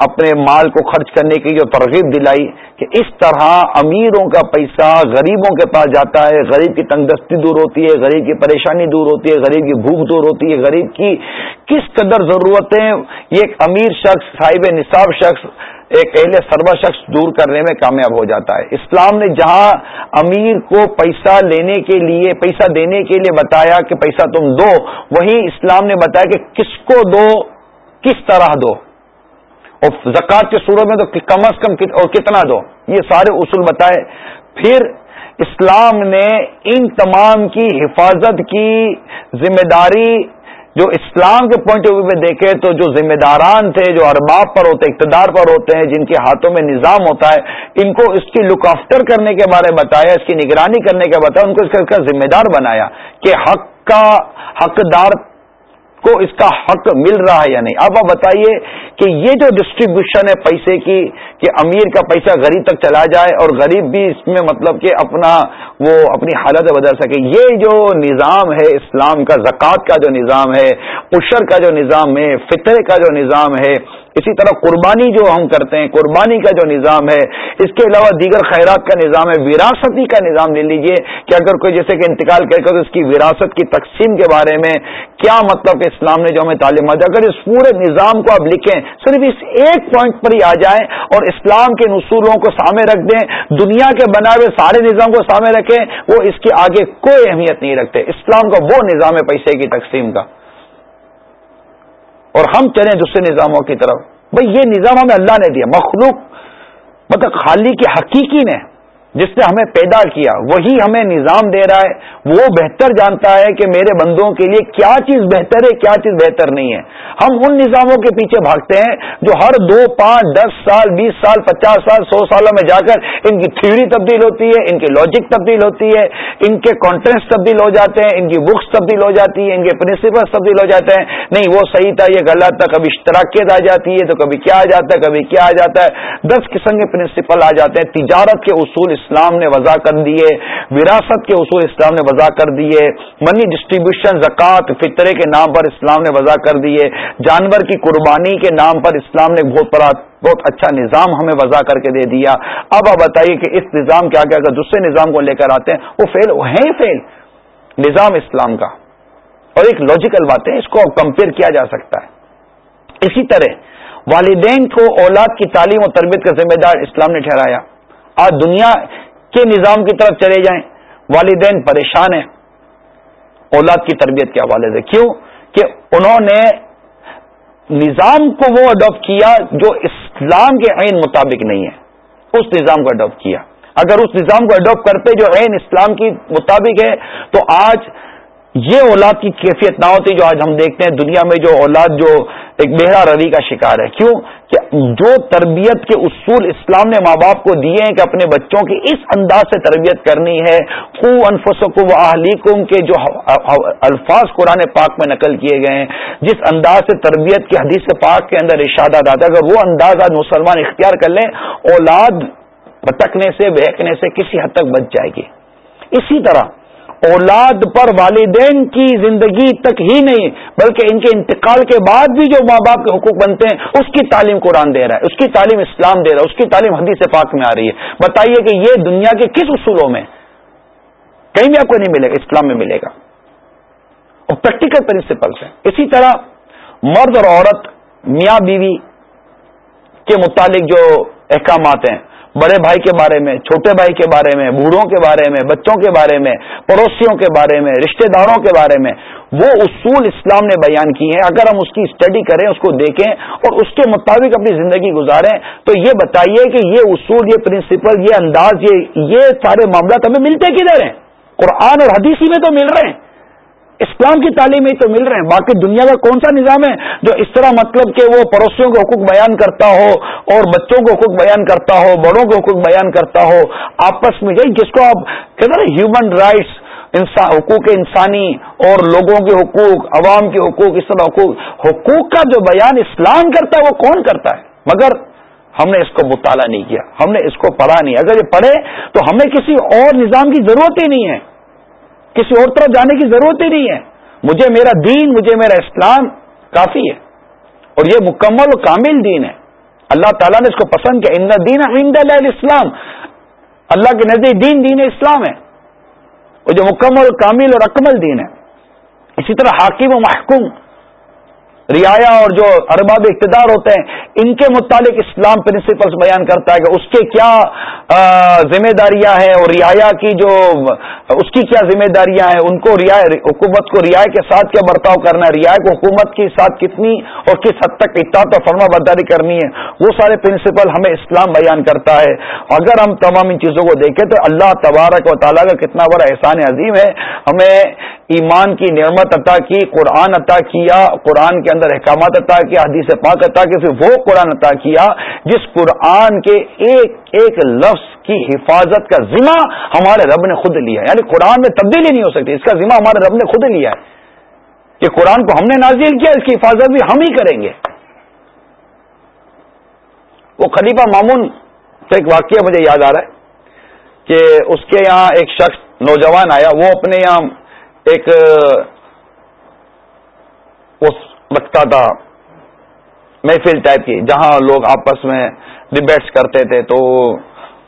اپنے مال کو خرچ کرنے کی جو ترغیب دلائی کہ اس طرح امیروں کا پیسہ غریبوں کے پاس جاتا ہے، غریب کی تنگ دستی دور ہوتی ہے، غریب کی پریشانی دور ہوتی ہے، غریب کی بھوک دور ہوتی ہے، غریب کی کس قدر ضرورتیں، یہ ایک امیر شخص، صاحب نصاب شخص ایک اہل سربا شخص دور کرنے میں کامیاب ہو جاتا ہے۔ اسلام نے جہاں امیر کو پیسہ لینے کے لیے، پیسہ دینے کے لیے بتایا کہ پیسہ تم دو وہی اسلام نے بتایا کہ کس کو دو، کس طرح دو۔ اور زکوٰۃ کے صورت میں تو کم از کم اور کتنا دو؟ یہ سارے اصول بتائے۔ پھر اسلام نے ان تمام کی حفاظت کی، ذمہ داری جو اسلام کے پوائنٹ آف ویو میں دیکھے تو جو ذمہ داران تھے، جو ارباب پر ہوتے، اقتدار پر ہوتے ہیں، جن کے ہاتھوں میں نظام ہوتا ہے، ان کو اس کی لک آفٹر کرنے کے بارے میں بتایا، اس کی نگرانی کرنے کے بتایا، ان کو اس کا ذمہ دار بنایا کہ حق کا حقدار کو اس کا حق مل رہا ہے یا نہیں؟ اب آپ بتائیے کہ یہ جو ڈسٹریبیوشن ہے پیسے کی، کہ امیر کا پیسہ غریب تک چلا جائے اور غریب بھی اس میں مطلب کہ اپنا وہ اپنی حالت بدل سکے۔ یہ جو نظام ہے اسلام کا، زکوٰۃ کا جو نظام ہے، عشر کا جو نظام ہے، فطرے کا جو نظام ہے اسی طرح قربانی جو ہم کرتے ہیں، قربانی کا جو نظام ہے، اس کے علاوہ دیگر خیرات کا نظام ہے، وراثتی کا نظام لے لیجیے کہ اگر کوئی جیسے کہ انتقال کر تو اس کی وراثت کی تقسیم کے بارے میں کیا مطلب کہ اسلام نے جو ہمیں تعلیم دیا اگر اس پورے نظام کو آپ لکھیں، صرف اس ایک پوائنٹ پر ہی آ جائیں اور اسلام کے نصولوں کو سامنے رکھ دیں، دنیا کے بنا ہوئے سارے نظام کو سامنے رکھیں، وہ اس کے آگے کوئی اہمیت نہیں رکھتے۔ اسلام کا وہ نظام ہے پیسے کی تقسیم کا۔ اور ہم چلیں دوسرے نظاموں کی طرف۔ بھائی یہ نظام ہمیں اللہ نے دیا، مخلوق مطلب خالی کے حقیقی نے جس نے ہمیں پیدا کیا، وہی ہمیں نظام دے رہا ہے، وہ بہتر جانتا ہے کہ میرے بندوں کے لیے کیا چیز بہتر ہے، کیا چیز بہتر نہیں ہے۔ ہم ان نظاموں کے پیچھے بھاگتے ہیں جو ہر دو، پانچ، دس سال، بیس سال، پچاس سال، سو سالوں میں جا کر ان کی تھیوری تبدیل ہوتی ہے، ان کی لاجک تبدیل ہوتی ہے، ان کے کانٹینٹس تبدیل ہو جاتے ہیں، ان کی بکس تبدیل ہو جاتی ہے ان کے پرنسپل تبدیل ہو جاتے ہیں۔ نہیں، وہ صحیح تھا، یہ غلط تھا، کبھی اشتراکیت آ جاتی ہے تو کبھی کیا آ جاتا ہے، کبھی کیا آ جاتا ہے۔ دس قسم کے پرنسپل آ جاتے ہیں۔ تجارت کے اصول اسلام نے وضع کر دیے، وراثت کے اصول اسلام نے وضع کر دیے منی ڈسٹریبیوشن زکوٰۃ، فطرے کے نام پر اسلام نے وضع کر دیے، جانور کی قربانی کے نام پر اسلام نے بہت بڑا بہت اچھا نظام ہمیں وضع کر کے دے دیا۔ اب آپ بتائیے کہ اس نظام کے آگے اگر دوسرے نظام کو لے کر آتے ہیں، وہ فیل ہے فیل نظام اسلام کا۔ اور ایک لاجیکل بات ہے، اس کو کمپیئر کیا جا سکتا ہے۔ اسی طرح، والدین کو اولاد کی تعلیم و تربیت کا ذمہ دار اسلام نے ٹھہرایا۔ آج دنیا کے نظام کی طرف چلے جائیں، والدین پریشان ہیں۔ اولاد کی تربیت کے حوالے سے۔ کیوں؟ کہ انہوں نے نظام کو وہ اڈاپٹ کیا جو اسلام کے عین مطابق نہیں ہے۔ اس نظام کو اڈاپٹ کیا۔ اگر اس نظام کو اڈاپٹ کرتے جو عین اسلام کی مطابق ہے، تو آج یہ اولاد کی کیفیت نہ ہوتی جو آج ہم دیکھتے ہیں دنیا میں جو اولاد جو ایک بہرا روی کا شکار ہے۔ کیوں؟ کہ جو تربیت کے اصول اسلام نے ماں باپ کو دیے ہیں کہ اپنے بچوں کی اس انداز سے تربیت کرنی ہے کو انفسکم و اہلیکم کے جو الفاظ قرآن پاک میں نقل کیے گئے ہیں۔ جس انداز سے تربیت کی حدیث پاک کے اندر ارشادات آتا ہے، اگر وہ انداز آج مسلمان اختیار کر لیں، اولاد بھٹکنے سے، بہکنے سے کسی حد تک بچ جائے گی۔ اسی طرح اولاد پر والدین کی زندگی تک ہی نہیں، بلکہ ان کے انتقال کے بعد بھی جو ماں باپ کے حقوق بنتے ہیں، اس کی تعلیم قرآن دے رہا ہے، اس کی تعلیم اسلام دے رہا ہے، اس کی تعلیم حدیث پاک میں آ رہی ہے۔ بتائیے کہ یہ دنیا کے کس اصولوں میں؟ کہیں بھی آپ کو نہیں ملے گا، اسلام میں ملے گا۔ اور پریکٹیکل پرنسپلس ہیں۔ اسی طرح مرد اور عورت، میاں بیوی کے متعلق جو احکامات ہیں بڑے بھائی کے بارے میں، چھوٹے بھائی کے بارے میں، بوڑھوں کے بارے میں، بچوں کے بارے میں، پڑوسیوں کے بارے میں، رشتہ داروں کے بارے میں، وہ اصول اسلام نے بیان کیے ہیں۔ اگر ہم اس کی اسٹڈی کریں، اس کو دیکھیں اور اس کے مطابق اپنی زندگی گزاریں، تو یہ بتائیے کہ یہ اصول، یہ پرنسپل یہ انداز، یہ یہ سارے معاملات ہمیں ملتے کدھر ہیں؟ قرآن اور حدیثی میں تو مل رہے ہیں۔ اسلام کی تعلیم ہی تو مل رہے ہیں۔ باقی دنیا کا کون سا نظام ہے جو اس طرح مطلب کہ وہ پڑوسیوں کے حقوق بیان کرتا ہو اور بچوں کے حقوق بیان کرتا ہو، بڑوں کے حقوق بیان کرتا ہو، آپس میں جس کو آپ کہتے ہیں ہیومن رائٹس حقوق انسانی اور لوگوں کے حقوق، عوام کے حقوق، اس طرح حقوق۔ حقوق کا جو بیان اسلام کرتا ہے وہ کون کرتا ہے؟ مگر ہم نے اس کو مطالعہ نہیں کیا، ہم نے اس کو پڑھا نہیں۔ اگر یہ پڑھے تو ہمیں کسی اور نظام کی ضرورت ہی نہیں ہے۔ کسی اور طرف جانے کی ضرورت ہی نہیں ہے۔ مجھے میرا دین، مجھے میرا اسلام کافی ہے اور یہ مکمل و کامل دین ہے۔ اللہ تعالیٰ نے اس کو پسند کیا۔ ان دین عند اسلام اللہ کے نزدیک دین دین اسلام ہے۔ وہ جو مکمل کامل اور اکمل دین ہے۔ اسی طرح حاکم و محکوم۔ رعایا اور جو ارباب اقتدار ہوتے ہیں، ان کے متعلق اسلام پرنسپلس بیان کرتا ہے کہ اس کے کیا ذمہ داریاں ہیں اور رعایا کی جو، اس کی کیا ذمہ داریاں ہیں، ان کو حکومت کو رعایا کے ساتھ کیا برتاؤ کرنا ہے، رعایا کو حکومت کے ساتھ کتنی اور کس حد تک اطاعت اور فرما برداری کرنی ہے، وہ سارے پرنسپل ہمیں اسلام بیان کرتا ہے۔ اگر ہم تمام ان چیزوں کو دیکھیں تو اللہ تبارک و تعالیٰ کا کتنا بڑا احسان عظیم ہے۔ ہمیں ایمان کی نعمت عطا کی، قرآن عطا کیا، قرآن کے اندر احکامات عطا کیا، حدیث پاک عطا کہ پھر وہ قرآن عطا کیا جس قرآن کے ایک ایک لفظ کی حفاظت کا ذمہ ہمارے رب نے خود لیا ہے۔ یعنی قرآن میں تبدیلی نہیں ہو سکتی، اس کا ذمہ ہمارے رب نے خود لیا ہے۔ کہ قرآن کو ہم نے نازل کیا، اس کی حفاظت بھی ہم ہی کریں گے۔ وہ خلیفہ مامون سے ایک واقعہ مجھے یاد آ رہا ہے کہ اس کے یہاں ایک شخص نوجوان آیا، وہ اپنے یہاں ایک لگتا تھا محفل ٹائپ کی، جہاں لوگ آپس میں ڈبیٹس کرتے تھے، تو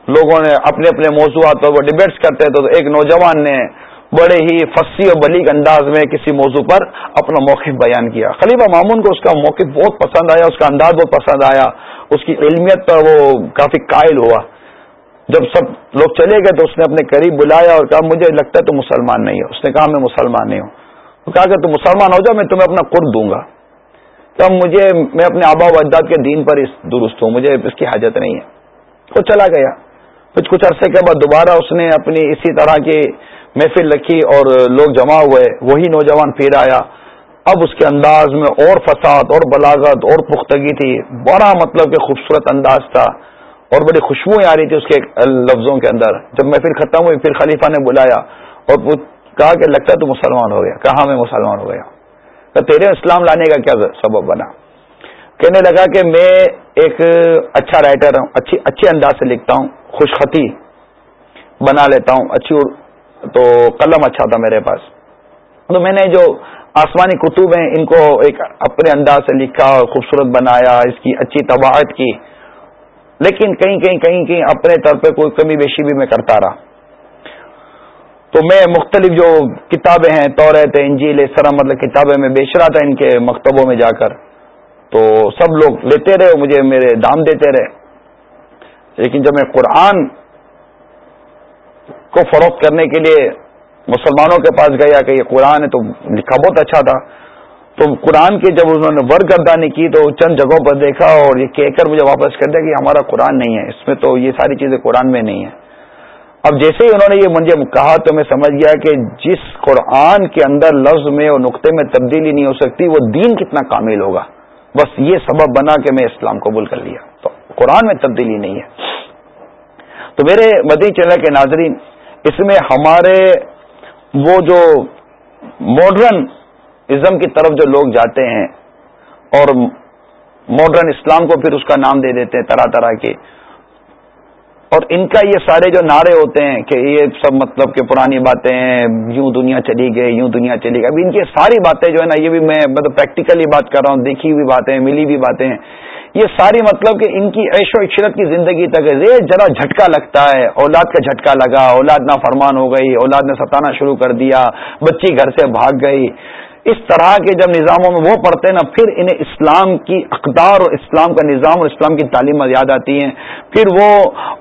لوگوں نے اپنے اپنے موضوعات پر وہ ڈبیٹس کرتے تھے، تو ایک نوجوان نے بڑے ہی فصی اور بلیغ انداز میں کسی موضوع پر اپنا موقف بیان کیا۔ خلیفہ مامون کو اس کا موقف بہت پسند آیا، اس کا انداز بہت پسند آیا، اس کی علمیت پر وہ کافی قائل ہوا۔ جب سب لوگ چلے گئے تو اس نے اپنے قریب بلایا اور کہا، مجھے لگتا ہے تو مسلمان نہیں ہے اس نے کہا، میں مسلمان نہیں ہوں۔ کہا کہ تو مسلمان ہو جاؤ، میں تمہیں اپنا قرب دوں گا۔ تب مجھے میں اپنے آبا و اجداد کے دین پر اس درست ہوں، مجھے اس کی حاجت نہیں ہے۔ وہ چلا گیا۔ کچھ کچھ عرصے کے بعد دوبارہ اس نے اپنی اسی طرح کی محفل رکھی اور لوگ جمع ہوئے، وہی نوجوان پھر آیا۔ اب اس کے انداز میں اور فساد اور بلاغت اور پختگی تھی۔ بڑا مطلب کہ خوبصورت انداز تھا۔ اور بڑی خوشبوئیں آ رہی تھی اس کے لفظوں کے اندر۔ جب محفل ختم ہوئی، پھر خلیفہ نے بلایا اور کہا کہ لگتا ہے تو مسلمان ہو گیا۔ کہاں میں مسلمان ہو گیا؟ کہ تیرے اسلام لانے کا کیا سبب بنا؟ کہنے لگا کہ میں ایک اچھا رائٹر ہوں، اچھی اچھے انداز سے لکھتا ہوں خوش خطی بنا لیتا ہوں، اچھی تو قلم اچھا تھا میرے پاس۔ تو میں نے جو آسمانی کتب ہیں، ان کو ایک اپنے انداز سے لکھا اور خوبصورت بنایا، اس کی اچھی طباعت کی۔ لیکن کہیں کہیں کہیں کہیں اپنے طور پہ کوئی کمی بیشی بھی میں کرتا رہا۔ تو میں مختلف جو کتابیں ہیں تو رہتے انجیل اس طرح مطلب کتابیں میں بیچ رہا تھا ان کے مکتبوں میں جا کر۔ تو سب لوگ لیتے رہے مجھے میرے دام دیتے رہے۔ لیکن جب میں قرآن کو فروخت کرنے کے لیے مسلمانوں کے پاس گیا کہ یہ قرآن ہے تو لکھا بہت اچھا تھا۔ تو قرآن کی جب انہوں نے ورگردانی کی تو چند جگہوں پر دیکھا اور یہ کہہ کر مجھے واپس کر دیا کہ ہمارا قرآن نہیں ہے۔ اس میں تو یہ ساری چیزیں قرآن میں نہیں ہیں۔ اب جیسے ہی انہوں نے یہ مجھے کہا تو میں سمجھ گیا کہ جس قرآن کے اندر لفظ میں اور نقطے میں تبدیلی نہیں ہو سکتی، وہ دین کتنا کامل ہوگا۔ بس یہ سبب بنا کہ میں اسلام قبول کر لیا۔ تو قرآن میں تبدیلی نہیں ہے۔ تو میرے مدی چینل کے ناظرین، اس میں ہمارے وہ جو ماڈرن ازم کی طرف جو لوگ جاتے ہیں اور ماڈرن اسلام کو پھر اس کا نام دے دیتے ہیں، طرح طرح کے۔ اور ان کا یہ سارے جو نعرے ہوتے ہیں کہ یہ سب مطلب کہ پرانی باتیں ہیں یوں دنیا چلی گئی، یوں دنیا چلی گئی۔ اب ان کی ساری باتیں جو ہے نا، یہ بھی میں مطلب پریکٹیکلی بات کر رہا ہوں، دیکھی ہوئی باتیں، ملی ہوئی باتیں ہیں۔ یہ ساری مطلب کہ ان کی عیش و عشرت کی زندگی تک یہ ذرا جھٹکا لگتا ہے۔ اولاد کا جھٹکا لگا، اولاد نہ فرمان ہو گئی، اولاد نے ستانا شروع کر دیا، بچی گھر سے بھاگ گئی۔ اس طرح کے جب نظاموں میں وہ پڑھتے ہیں نا، پھر انہیں اسلام کی اقدار اور اسلام کا نظام اور اسلام کی تعلیم یاد آتی ہیں۔ پھر وہ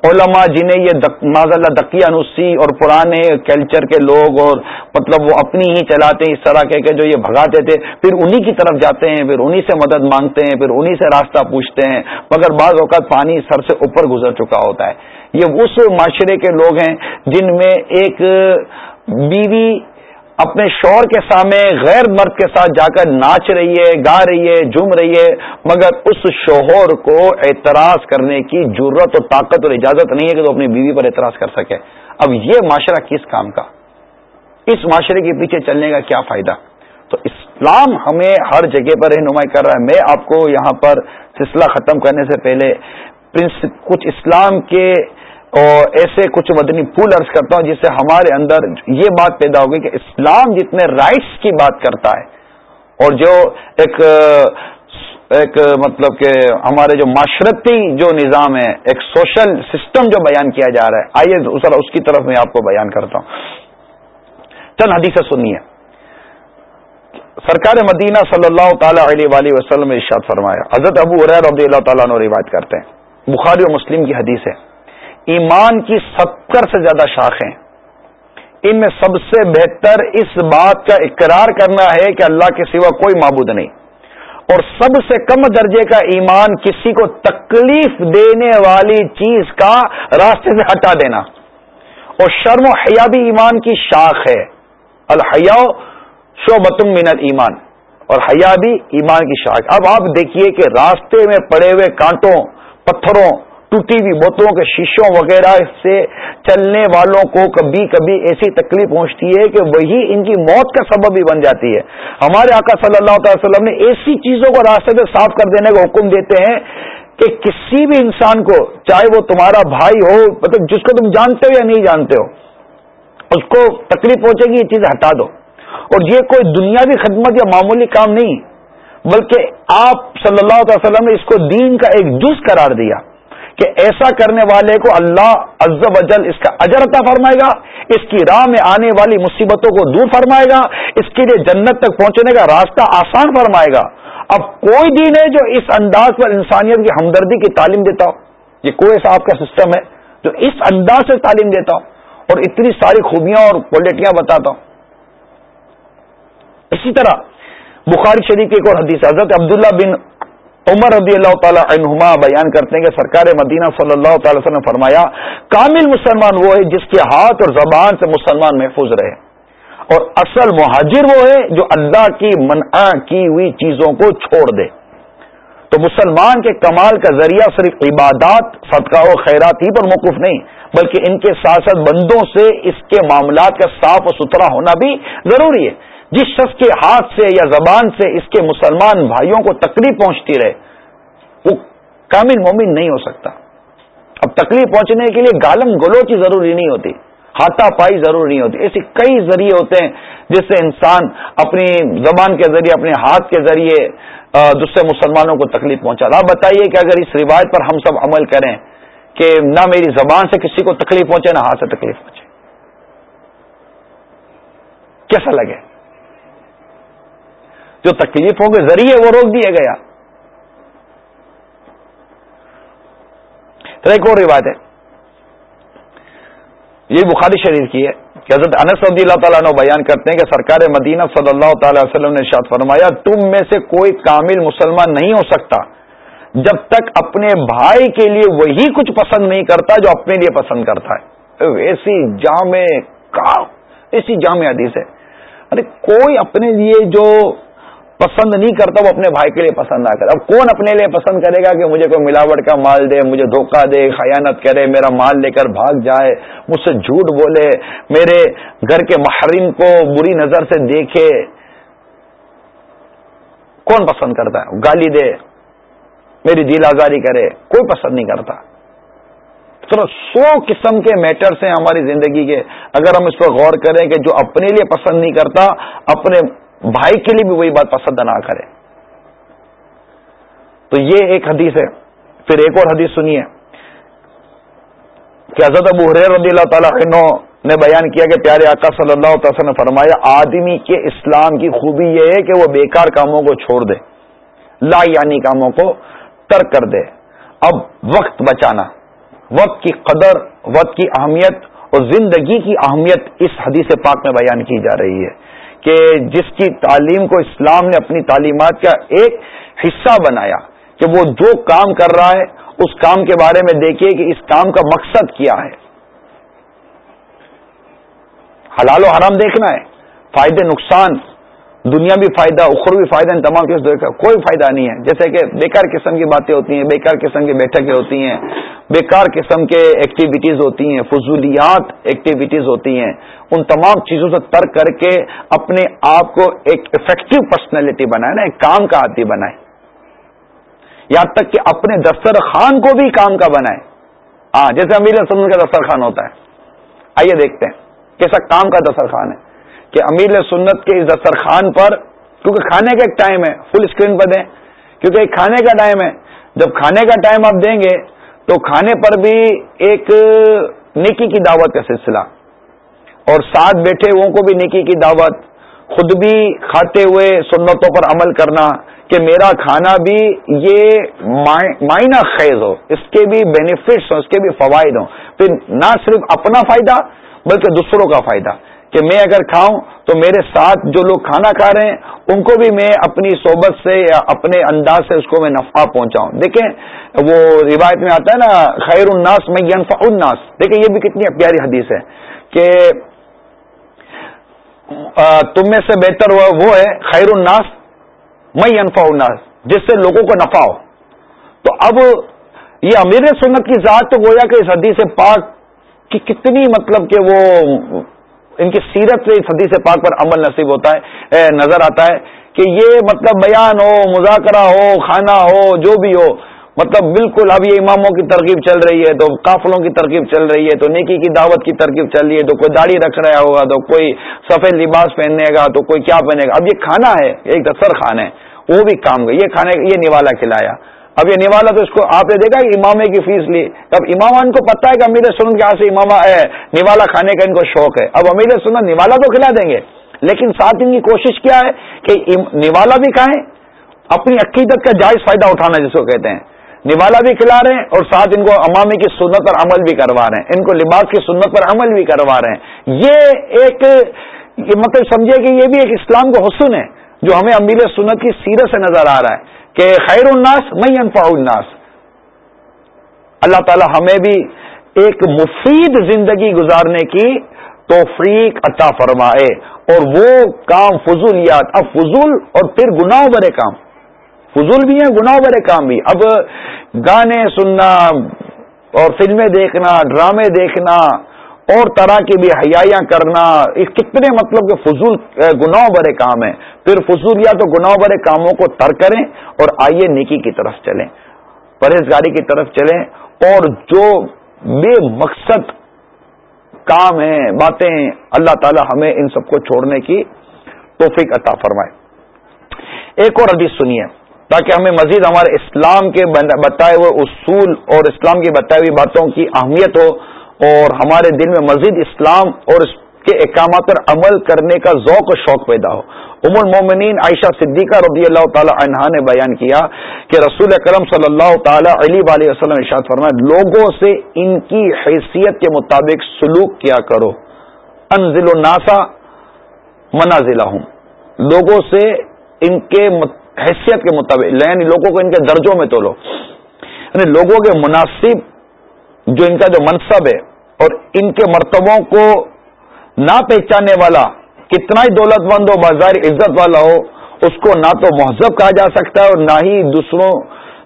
علماء جنہیں یہ ماض اللہ دقی انوسی اور پرانے کلچر کے لوگ اور مطلب وہ اپنی ہی چلاتے ہیں، اس طرح کے کہ جو یہ بھگاتے تھے۔ پھر انہی کی طرف جاتے ہیں، پھر انہی سے مدد مانگتے ہیں، پھر انہی سے راستہ پوچھتے ہیں۔ مگر بعض اوقات پانی سر سے اوپر گزر چکا ہوتا ہے۔ یہ اس معاشرے کے لوگ ہیں جن میں ایک بیوی اپنے شور کے سامنے غیر مرد کے ساتھ جا کر ناچ رہی ہے، گا رہی ہے جم رہی ہے، مگر اس شوہر کو اعتراض کرنے کی ضرورت اور طاقت اور اجازت نہیں ہے کہ وہ اپنی بیوی پر اعتراض کر سکے۔ اب یہ معاشرہ کس کام کا؟ اس معاشرے کے پیچھے چلنے کا کیا فائدہ؟ تو اسلام ہمیں ہر جگہ پر رہنمائی کر رہا ہے۔ میں آپ کو یہاں پر سلسلہ ختم کرنے سے پہلے کچھ اسلام کے اور ایسے کچھ مدنی پھول عرض کرتا ہوں جس سے ہمارے اندر یہ بات پیدا ہوگی کہ اسلام جتنے رائٹس کی بات کرتا ہے اور جو ایک ایک مطلب کہ ہمارے جو معاشرتی جو نظام ہے، ایک سوشل سسٹم جو بیان کیا جا رہا ہے، آئیے سر اس کی طرف میں آپ کو بیان کرتا ہوں۔ چل حدیث سنیے۔ سرکار مدینہ صلی اللہ تعالی علیہ وسلم نے ارشاد فرمایا۔ حضرت ابو رضی اللہ تعالیٰ نے روایت کرتے ہیں۔ بخاری و مسلم کی حدیث ہے۔ ایمان کی ستر سے زیادہ شاخیں ان میں سب سے بہتر اس بات کا اقرار کرنا ہے کہ اللہ کے سوا کوئی معبود نہیں۔ اور سب سے کم درجے کا ایمان کسی کو تکلیف دینے والی چیز کا راستے سے ہٹا دینا۔ اور شرم و حیا بھی ایمان کی شاخ ہے۔ الحیا شعبت من ایمان اور حیا بھی ایمان کی شاخ۔ اب آپ دیکھیے کہ راستے میں پڑے ہوئے کانٹوں، پتھروں ٹوٹی ہوئی بوتلوں کے شیشوں وغیرہ سے چلنے والوں کو کبھی کبھی ایسی تکلیف پہنچتی ہے کہ وہی ان کی موت کا سبب بھی بن جاتی ہے۔ ہمارے آقا صلی اللہ تعالی وسلم نے ایسی چیزوں کو راستے سے صاف کر دینے کا حکم دیتے ہیں کہ کسی بھی انسان کو، چاہے وہ تمہارا بھائی ہو مطلب جس کو تم جانتے ہو یا نہیں جانتے ہو، اس کو تکلیف پہنچے گی، یہ چیز ہٹا دو۔ اور یہ کوئی دنیاوی خدمت یا معمولی کام نہیں، بلکہ آپ صلی اللہ تعالی وسلم نے اس کو دین کا ایک جز قرار دیا۔ کہ ایسا کرنے والے کو اللہ عز و جل اس کا اجر عطا فرمائے گا، اس کی راہ میں آنے والی مصیبتوں کو دور فرمائے گا، اس کے لیے جنت تک پہنچنے کا راستہ آسان فرمائے گا۔ اب کوئی دین ہے جو اس انداز پر انسانیت کی ہمدردی کی تعلیم دیتا ہو۔ یہ کوئی ایسا آپ کا سسٹم ہے جو اس انداز سے تعلیم دیتا ہو اور اتنی ساری خوبیاں اور کوالٹیاں بتاتا ہوں اسی طرح بخاری شریف کی ایک اور حدیث حضرت عبداللہ بن عمر رضی اللہ تعالی عنہما بیان کرتے ہیں کہ سرکار مدینہ صلی اللہ تعالی وسلم نے فرمایا، کامل مسلمان وہ ہے جس کے ہاتھ اور زبان سے مسلمان محفوظ رہے اور اصل مہاجر وہ ہے جو اللہ کی منع کی ہوئی چیزوں کو چھوڑ دے۔ تو مسلمان کے کمال کا ذریعہ صرف عبادات، صدقہ و خیرات ہی پر موقف نہیں، بلکہ ان کے ساتھ ساتھ بندوں سے اس کے معاملات کا صاف و ستھرا ہونا بھی ضروری ہے۔ جس شخص کے ہاتھ سے یا زبان سے اس کے مسلمان بھائیوں کو تکلیف پہنچتی رہے، وہ کامل مومن نہیں ہو سکتا۔ اب تکلیف پہنچنے کے لیے گالم گلوچی ضروری نہیں ہوتی، ہاتھا پائی ضروری نہیں ہوتی۔ ایسے کئی ذریعے ہوتے ہیں جس سے انسان اپنی زبان کے ذریعے، اپنے ہاتھ کے ذریعے دوسرے مسلمانوں کو تکلیف پہنچا۔ آپ بتائیے کہ اگر اس روایت پر ہم سب عمل کریں کہ نہ میری زبان سے کسی کو تکلیف پہنچے، نہ ہاتھ سے تکلیف پہنچے، کیسا لگے؟ جو تکلیفوں کے ذریعے وہ روک دیا گیا۔ تو ایک اور روایت ہے۔ یہ بخاری شریف کی ہے کہ حضرت انس رضی اللہ تعالیٰ نے بیان کرتے ہیں کہ سرکار مدینہ صلی اللہ تعالی وسلم نے شاد فرمایا، تم میں سے کوئی کامل مسلمان نہیں ہو سکتا جب تک اپنے بھائی کے لیے وہی کچھ پسند نہیں کرتا جو اپنے لیے پسند کرتا ہے۔ ایسی جامع کا ایسی جامع حدیث ہے۔ ارے، کوئی اپنے لیے جو پسند نہیں کرتا، وہ اپنے بھائی کے لیے پسند نہ کرے۔ اب کون اپنے لیے پسند کرے گا کہ مجھے کوئی ملاوٹ کا مال دے، مجھے دھوکہ دے، خیانت کرے، میرا مال لے کر بھاگ جائے، مجھ سے جھوٹ بولے، میرے گھر کے محرم کو بری نظر سے دیکھے۔ کون پسند کرتا ہے؟ گالی دے، میری دل آزاری کرے۔ کوئی پسند نہیں کرتا۔ چلو سو قسم کے میٹرس ہیں ہماری زندگی کے۔ اگر ہم اس پر غور کریں کہ جو اپنے لیے پسند نہیں کرتا، اپنے بھائی کے لیے بھی وہی بات پسند نہ کرے۔ تو یہ ایک حدیث ہے۔ پھر ایک اور حدیث سنیے۔ کہ حضرت ابو حریر رضی اللہ تعالیٰ عنہ نے بیان کیا کہ پیارے آقا صلی اللہ تعالی نے فرمایا، آدمی کے اسلام کی خوبی یہ ہے کہ وہ بیکار کاموں کو چھوڑ دے۔ لا یعنی کاموں کو ترک کر دے۔ اب وقت بچانا۔ وقت کی قدر، وقت کی اہمیت اور زندگی کی اہمیت اس حدیث پاک میں بیان کی جا رہی ہے۔ کہ جس کی تعلیم کو اسلام نے اپنی تعلیمات کا ایک حصہ بنایا کہ وہ جو کام کر رہا ہے، اس کام کے بارے میں دیکھیے کہ اس کام کا مقصد کیا ہے۔ حلال و حرام دیکھنا ہے فائدے نقصان دنیا بھی فائدہ اخر بھی فائدہ ان تمام چیز دیکھا کوئی فائدہ نہیں ہے۔ جیسے کہ بیکار قسم کی باتیں ہوتی ہیں، بیکار قسم کی بیٹھکیں ہوتی ہیں، بیکار قسم کے ایکٹیویٹیز ہوتی ہیں، فضولیات ایکٹیویٹیز ہوتی ہیں۔ ان تمام چیزوں سے ترک کر کے اپنے آپ کو ایک افیکٹو پرسنالٹی بنائے نا ایک کام کا آدمی بنائے یہاں تک کہ اپنے دسترخوان کو بھی کام کا بنائے ہاں جیسے امیر سمجھ کا دسترخوان ہوتا ہے۔ آئیے دیکھتے ہیں کیسا کام کا دسترخوان ہے۔ کہ امیر سنت کے اس دسترخوان پر، کیونکہ کھانے کا ایک ٹائم ہے فل اسکرین پر دیں۔ کیونکہ ایک کھانے کا ٹائم ہے۔ جب کھانے کا ٹائم آپ دیں گے، تو کھانے پر بھی ایک نیکی کی دعوت کا سلسلہ۔ اور ساتھ بیٹھے وہ کو بھی نیکی کی دعوت۔ خود بھی کھاتے ہوئے سنتوں پر عمل کرنا کہ میرا کھانا بھی یہ معنی خیز ہو، اس کے بھی بینیفٹس ہوں، اس کے بھی فوائد ہوں۔ پھر نہ صرف اپنا فائدہ، بلکہ دوسروں کا فائدہ۔ کہ میں اگر کھاؤں تو میرے ساتھ جو لوگ کھانا کھا رہے ہیں، ان کو بھی میں اپنی صحبت سے یا اپنے انداز سے اس کو میں نفع پہنچاؤں۔ دیکھیں، وہ روایت میں آتا ہے نا، خیر الناس میں ینفع الناس۔ دیکھیں، یہ بھی کتنی پیاری حدیث ہے کہ تم میں سے بہتر وہ ہے، خیر الناس میں ینفع الناس، جس سے لوگوں کو نفع ہو۔ تو اب یہ امیر سنت کی ذات تو گویا کہ اس حدیث پاک کی کتنی مطلب کہ وہ ان کی سیرت سے اس حدیث پاک پر عمل نصیب ہوتا ہے نظر آتا ہے کہ یہ مطلب بیان ہو، مذاکرہ ہو کھانا ہو، جو بھی ہو مطلب بالکل اب یہ اماموں کی ترکیب چل رہی ہے، تو قافلوں کی ترکیب چل رہی ہے، تو نیکی کی دعوت کی ترکیب چل رہی ہے، تو کوئی داڑھی رکھ رہا ہوگا، تو کوئی سفید لباس پہننے گا، تو کوئی کیا پہنے گا۔ اب یہ کھانا ہے، ایک دستر خان ہے وہ بھی کام گئی یہ کھانے، یہ نوالا کھلایا۔ اب یہ نوالا تو اس کو آپ نے دیکھا کہ امامے کی فیس لی۔ اب امام ان کو پتا ہے کہ امیر سنت کے یہاں سے امامہ ہے نوالا کھانے کا ان کو شوق ہے۔ اب امیر سنت نوالا تو کھلا دیں گے۔ لیکن ساتھ ان کی کوشش کیا ہے کہ نوالا بھی کھائیں، اپنی عقیدت کا جائز فائدہ اٹھانا جس کو کہتے ہیں۔ نوالا بھی کھلا رہے ہیں اور ساتھ ان کو امامی کی سنت پر عمل بھی کروا رہے ہیں۔ ان کو لباس کی سنت پر عمل بھی کروا رہے ہیں۔ یہ ایک مطلب سمجھے کہ یہ بھی ایک اسلام کا حسن ہے جو ہمیں امیر سنت کی سیرت سے نظر آ رہا ہے۔ کہ خیر الناس میں انفا الناس۔ اللہ تعالی ہمیں بھی ایک مفید زندگی گزارنے کی توفیق عطا فرمائے اور وہ کام فضولیات، اب فضول اور پھر گناہ برے کام۔ فضول بھی ہیں گناہ برے کام بھی۔ اب گانے سننا اور فلمیں دیکھنا، ڈرامے دیکھنا اور طرح کی بھی حیاں کرنا کتنے مطلب کہ فضول گناہ برے کام ہیں۔ پھر فضول یا تو گناہ برے کاموں کو تر کریں اور آئیے نیکی کی طرف چلیں، پرہیزگاری کی طرف چلیں۔ اور جو بے مقصد کام ہیں، باتیں اللہ تعالی ہمیں ان سب کو چھوڑنے کی توفیق عطا فرمائے۔ ایک اور حدیث سنیے، تاکہ ہمیں مزید ہمارے اسلام کے بتائے ہوئے اصول اور اسلام کی بتائی ہوئی باتوں کی اہمیت ہو۔ اور ہمارے دل میں مزید اسلام اور اس کے احکامات پر عمل کرنے کا ذوق و شوق پیدا ہو۔ ام المومنین عائشہ صدیقہ رضی اللہ تعالی عنہا نے بیان کیا کہ رسول اکرم صلی اللہ تعالی علی علیہ وسلم ارشاد فرمائے لوگوں سے ان کی حیثیت کے مطابق سلوک کیا کرو۔ انزل الناسا منازلہ ہوں لوگوں سے ان کے حیثیت کے مطابق یعنی لوگوں کو ان کے درجوں میں تولو۔ یعنی لوگوں کے مناسب جو ان کا جو منصب ہے اور ان کے مرتبوں کو نہ پہچاننے والا، کتنا ہی دولت مند ہو بازار عزت والا ہو، اس کو نہ تو مہذب کہا جا سکتا ہے اور نہ ہی دوسروں،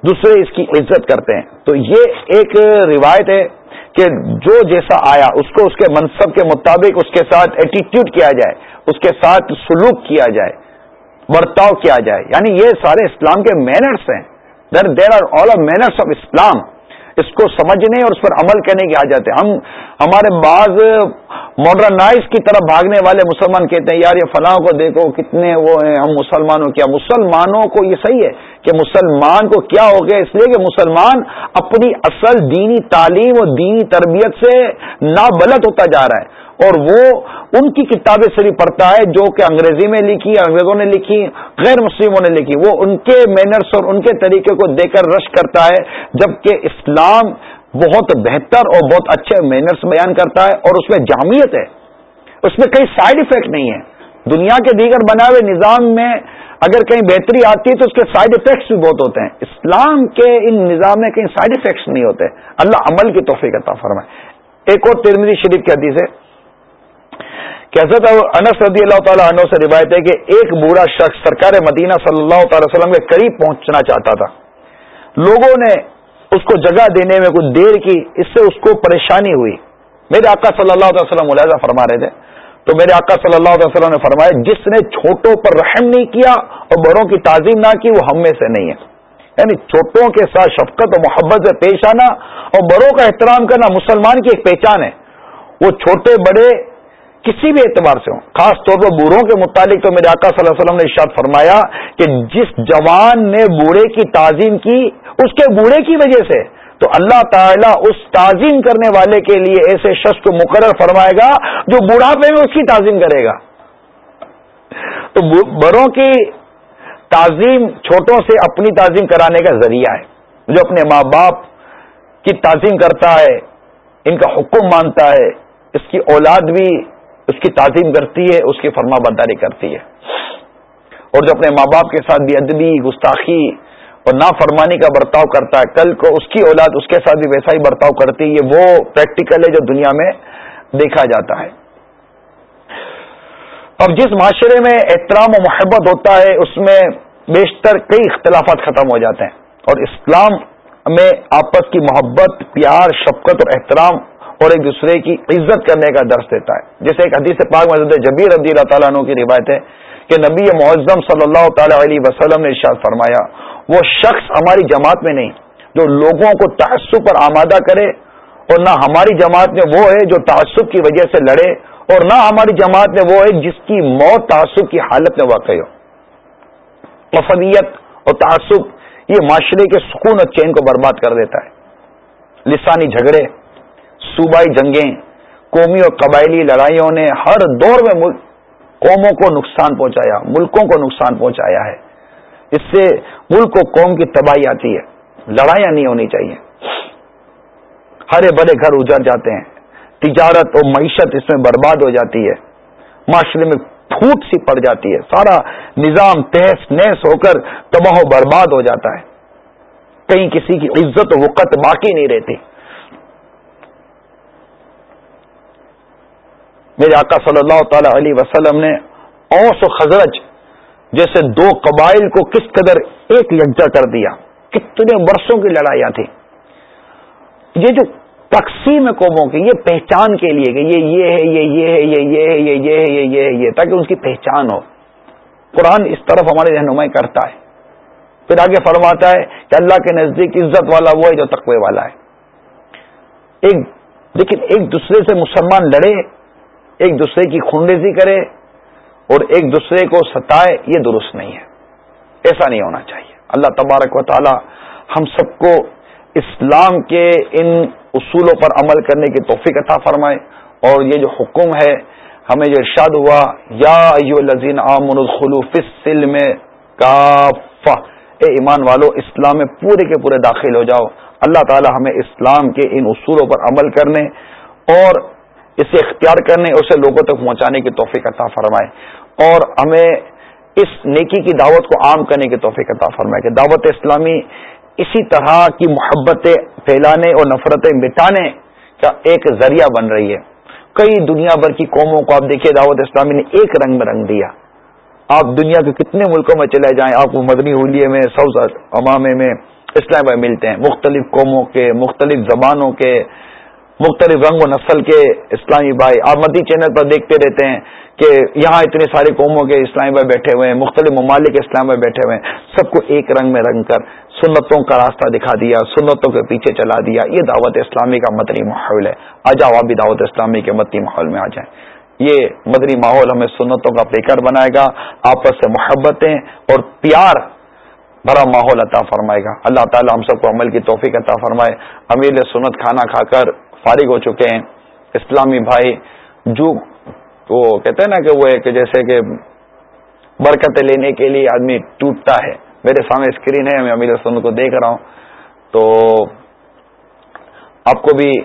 دوسرے اس کی عزت کرتے ہیں۔ تو یہ ایک روایت ہے کہ جو جیسا آیا، اس کو اس کے منصب کے مطابق اس کے ساتھ ایٹیٹیوڈ کیا جائے، اس کے ساتھ سلوک کیا جائے برتاؤ کیا جائے۔ یعنی یہ سارے اسلام کے مینرس ہیں۔ There there are all are manners of Islam اس کو سمجھنے اور اس پر عمل کرنے کی آ جاتے ہیں۔ ہم ہمارے بعض ماڈرنائز کی طرف بھاگنے والے مسلمان کہتے ہیں، یار یہ فلاں کو دیکھو کتنے وہ ہیں، ہم مسلمانوں کیا؟ مسلمانوں کو یہ صحیح ہے کہ مسلمان کو کیا ہو گیا؟ اس لیے کہ مسلمان اپنی اصل دینی تعلیم اور دینی تربیت سے نابلد ہوتا جا رہا ہے۔ اور وہ ان کی کتابیں صرف پڑھتا ہے جو کہ انگریزی میں لکھی، انگریزوں نے لکھی، غیر مسلموں نے لکھی۔ وہ ان کے مینرس اور ان کے طریقے کو دے کر رش کرتا ہے، جبکہ اسلام بہت بہتر اور بہت اچھے مینرس بیان کرتا ہے اور اس میں جامعت ہے۔ اس میں کئی سائڈ افیکٹ نہیں ہے۔ دنیا کے دیگر بنا ہوئے نظام میں اگر کہیں بہتری آتی ہے تو اس کے سائڈ افیکٹس بھی بہت ہوتے ہیں۔ اسلام کے ان نظام میں کہیں سائڈ افیکٹس نہیں ہوتے۔ اللہ عمل کی توفیق عطا فرمائے۔ ایک اور ترمیری شریف کی حدیث ہے۔ کہ حضرت انس رضی اللہ تعالیٰ عنہ سے روایت ہے کہ ایک بوڑھا شخص سرکار مدینہ صلی اللہ تعالی وسلم کے قریب پہنچنا چاہتا تھا۔ لوگوں نے اس کو جگہ دینے میں کچھ دیر کی، اس سے اس کو پریشانی ہوئی۔ میرے آقا صلی اللہ علیہ وسلم ملاحظہ فرما رہے تھے۔ تو میرے آقا صلی اللہ علیہ وسلم نے فرمایا، جس نے چھوٹوں پر رحم نہیں کیا اور بڑوں کی تعظیم نہ کی، وہ ہم میں سے نہیں ہے۔ یعنی چھوٹوں کے ساتھ شفقت اور محبت سے پیش آنا اور بڑوں کا احترام کرنا مسلمان کی ایک پہچان ہے۔ وہ چھوٹے، بڑے کسی بھی اعتبار سے ہوں، خاص طور پر بوڑھوں کے متعلق تو میرے آقا صلی اللہ علیہ وسلم نے ارشاد فرمایا کہ جس جوان نے بوڑھے کی تعظیم کی اس کے بوڑھے کی وجہ سے، تو اللہ تعالیٰ اس تعظیم کرنے والے کے لیے ایسے شخص کو مقرر فرمائے گا جو بوڑھاپے میں اس کی تعظیم کرے گا۔ تو بڑوں کی تعظیم چھوٹوں سے اپنی تعظیم کرانے کا ذریعہ ہے۔ جو اپنے ماں باپ کی تعظیم کرتا ہے، ان کا حکم مانتا ہے، اس کی اولاد بھی اس کی تعظیم کرتی ہے، اس کی فرما برداری کرتی ہے۔ اور جو اپنے ماں باپ کے ساتھ بھی ادبی گستاخی اور نافرمانی کا برتاؤ کرتا ہے، کل کو اس کی اولاد اس کے ساتھ بھی ویسا ہی برتاؤ کرتی ہے وہ پریکٹیکل ہے جو دنیا میں دیکھا جاتا ہے۔ اب جس معاشرے میں احترام و محبت ہوتا ہے، اس میں بیشتر کئی اختلافات ختم ہو جاتے ہیں۔ اور اسلام میں آپس کی محبت، پیار، شفقت اور احترام اور ایک دوسرے کی عزت کرنے کا درس دیتا ہے۔ جیسے ایک حدیث پاک مسجد جبیر رضی اللہ تعالیٰ عنہ کی روایت ہے کہ نبی معظم صلی اللہ تعالی علیہ وسلم نے ارشاد فرمایا، وہ شخص ہماری جماعت میں نہیں، جو لوگوں کو تعصب پر آمادہ کرے اور نہ ہماری جماعت میں وہ ہے جو تعصب کی وجہ سے لڑے اور نہ ہماری جماعت میں وہ ہے جس کی موت تعصب کی حالت میں واقع ہو۔ مفدیت اور تعصب یہ معاشرے کے سکون اور چین کو برباد کر دیتا ہے۔ لسانی جھگڑے صوبائی جنگیں، قومی اور قبائلی لڑائیوں نے ہر دور میں ملک قوموں کو نقصان پہنچایا، ملکوں کو نقصان پہنچایا ہے۔ اس سے ملک و قوم کی تباہی آتی ہے، لڑائیاں نہیں ہونی چاہیے۔ ہرے بڑے گھر اجڑ جاتے ہیں، تجارت اور معیشت اس میں برباد ہو جاتی ہے۔ معاشرے میں پھوٹ سی پڑ جاتی ہے، سارا نظام تہس نہس ہو کر تباہ و برباد ہو جاتا ہے۔ کہیں کسی کی عزت و وقت باقی نہیں رہتی۔ میرے آقا صلی اللہ تعالی علیہ وسلم نے اوس و خزرج جیسے دو قبائل کو کس قدر ایک یکجا کر دیا۔ کتنے برسوں کی لڑائیاں تھیں۔ یہ جو تقسیم قوموں کی، یہ پہچان کے لیے کہ یہ یہ ہے، یہ یہ ہے، یہ یہ ہے، یہ یہ ہے، یہ یہ ہے، یہ تاکہ اس کی پہچان ہو۔ قرآن اس طرف ہماری رہنمائی کرتا ہے۔ پھر آگے فرماتا ہے کہ اللہ کے نزدیک عزت والا وہ ہے جو تقوی والا ہے۔ ایک، لیکن ایک دوسرے سے مسلمان لڑے ایک دوسرے کی خونریزی کرے اور ایک دوسرے کو ستائے، یہ درست نہیں ہے۔ ایسا نہیں ہونا چاہیے۔ اللہ تبارک و تعالی ہم سب کو اسلام کے ان اصولوں پر عمل کرنے کی توفیق عطا فرمائے اور یہ جو حکم ہے، ہمیں جو ارشاد ہوا، یا لذین عامن الخلوف سلم کا اے ایمان والو، اسلام میں پورے کے پورے داخل ہو جاؤ۔ اللہ تعالی ہمیں اسلام کے ان اصولوں پر عمل کرنے اور اسے اختیار کرنے اور اسے لوگوں تک پہنچانے کی توفیق عطا فرمائے۔ اور ہمیں اس نیکی کی دعوت کو عام کرنے کی توفیق عطا فرمائے کہ دعوت اسلامی اسی طرح کی محبتیں پھیلانے اور نفرتیں مٹانے کا ایک ذریعہ بن رہی ہے۔ کئی دنیا بھر کی قوموں کو آپ دیکھیے، دعوت اسلامی نے ایک رنگ میں رنگ دیا۔ آپ دنیا کے کتنے ملکوں میں چلے جائیں، آپ کو مدنی ہولیے میں سعود امامے میں اسلام بھائی ملتے ہیں۔ مختلف قوموں کے، مختلف زبانوں کے مختلف رنگ و نسل کے اسلامی بھائی آپ مدی چینل پر دیکھتے رہتے ہیں کہ یہاں اتنے سارے قوموں کے اسلامی بھائی بیٹھے ہوئے ہیں، مختلف ممالک کے اسلام بھائی بیٹھے ہوئے ہیں۔ سب کو ایک رنگ میں رنگ کر سنتوں کا راستہ دکھا دیا، سنتوں کے پیچھے چلا دیا۔ یہ دعوت اسلامی کا مدنی ماحول ہے۔ آ جاؤ آپ بھی دعوت اسلامی کے مدنی ماحول میں آ جائیں۔ یہ مدنی ماحول ہمیں سنتوں کا پیکر بنائے گا، آپس سے محبتیں اور پیار بڑا ماحول عطا فرمائے گا۔ اللہ تعالی ہم سب کو عمل کی توفیق عطا فرمائے۔ امیر سنت کھانا کھا کر فارغ ہو چکے ہیں۔ اسلامی بھائی جو وہ کہتے ہیں نا کہ وہ ایک جیسے کہ برکت لینے کے لیے آدمی ٹوٹتا ہے۔ میرے سامنے اسکرین ہے، میں امیر سنت کو دیکھ رہا ہوں۔ تو آپ کو بھی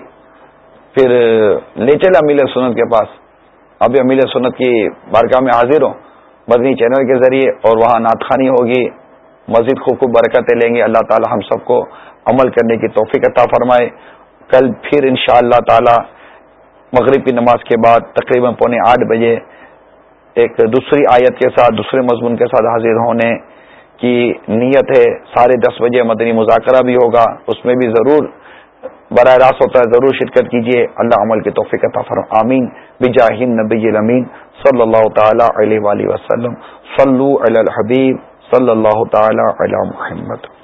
پھر لے چلے امیر سنت کے پاس۔ ابھی امیر سنت کی بارگاہ میں حاضر ہوں۔ مدنی چینل کے ذریعے اور وہاں نعت ہوگی۔ مسجد خوب خوب برکتیں لیں گے۔ اللہ تعالی ہم سب کو عمل کرنے کی توفیق عطا فرمائے۔ کل پھر ان شاء اللہ تعالی مغرب کی نماز کے بعد تقریباً پونے آٹھ بجے ایک دوسری آیت کے ساتھ، دوسرے مضمون کے ساتھ حاضر ہونے کی نیت ہے۔ ساڑھے دس بجے مدنی مذاکرہ بھی ہوگا۔ اس میں بھی ضرور براہ راست ہوتا ہے، ضرور شرکت کیجیے اللہ عمل کی توفیق عطا فرم آمین۔ بجاہین نبی الامین صلی اللہ تعالی علیہ وآلہ وسلم۔ صلو علی الحبیب صلی اللہ تعالی علی محمد۔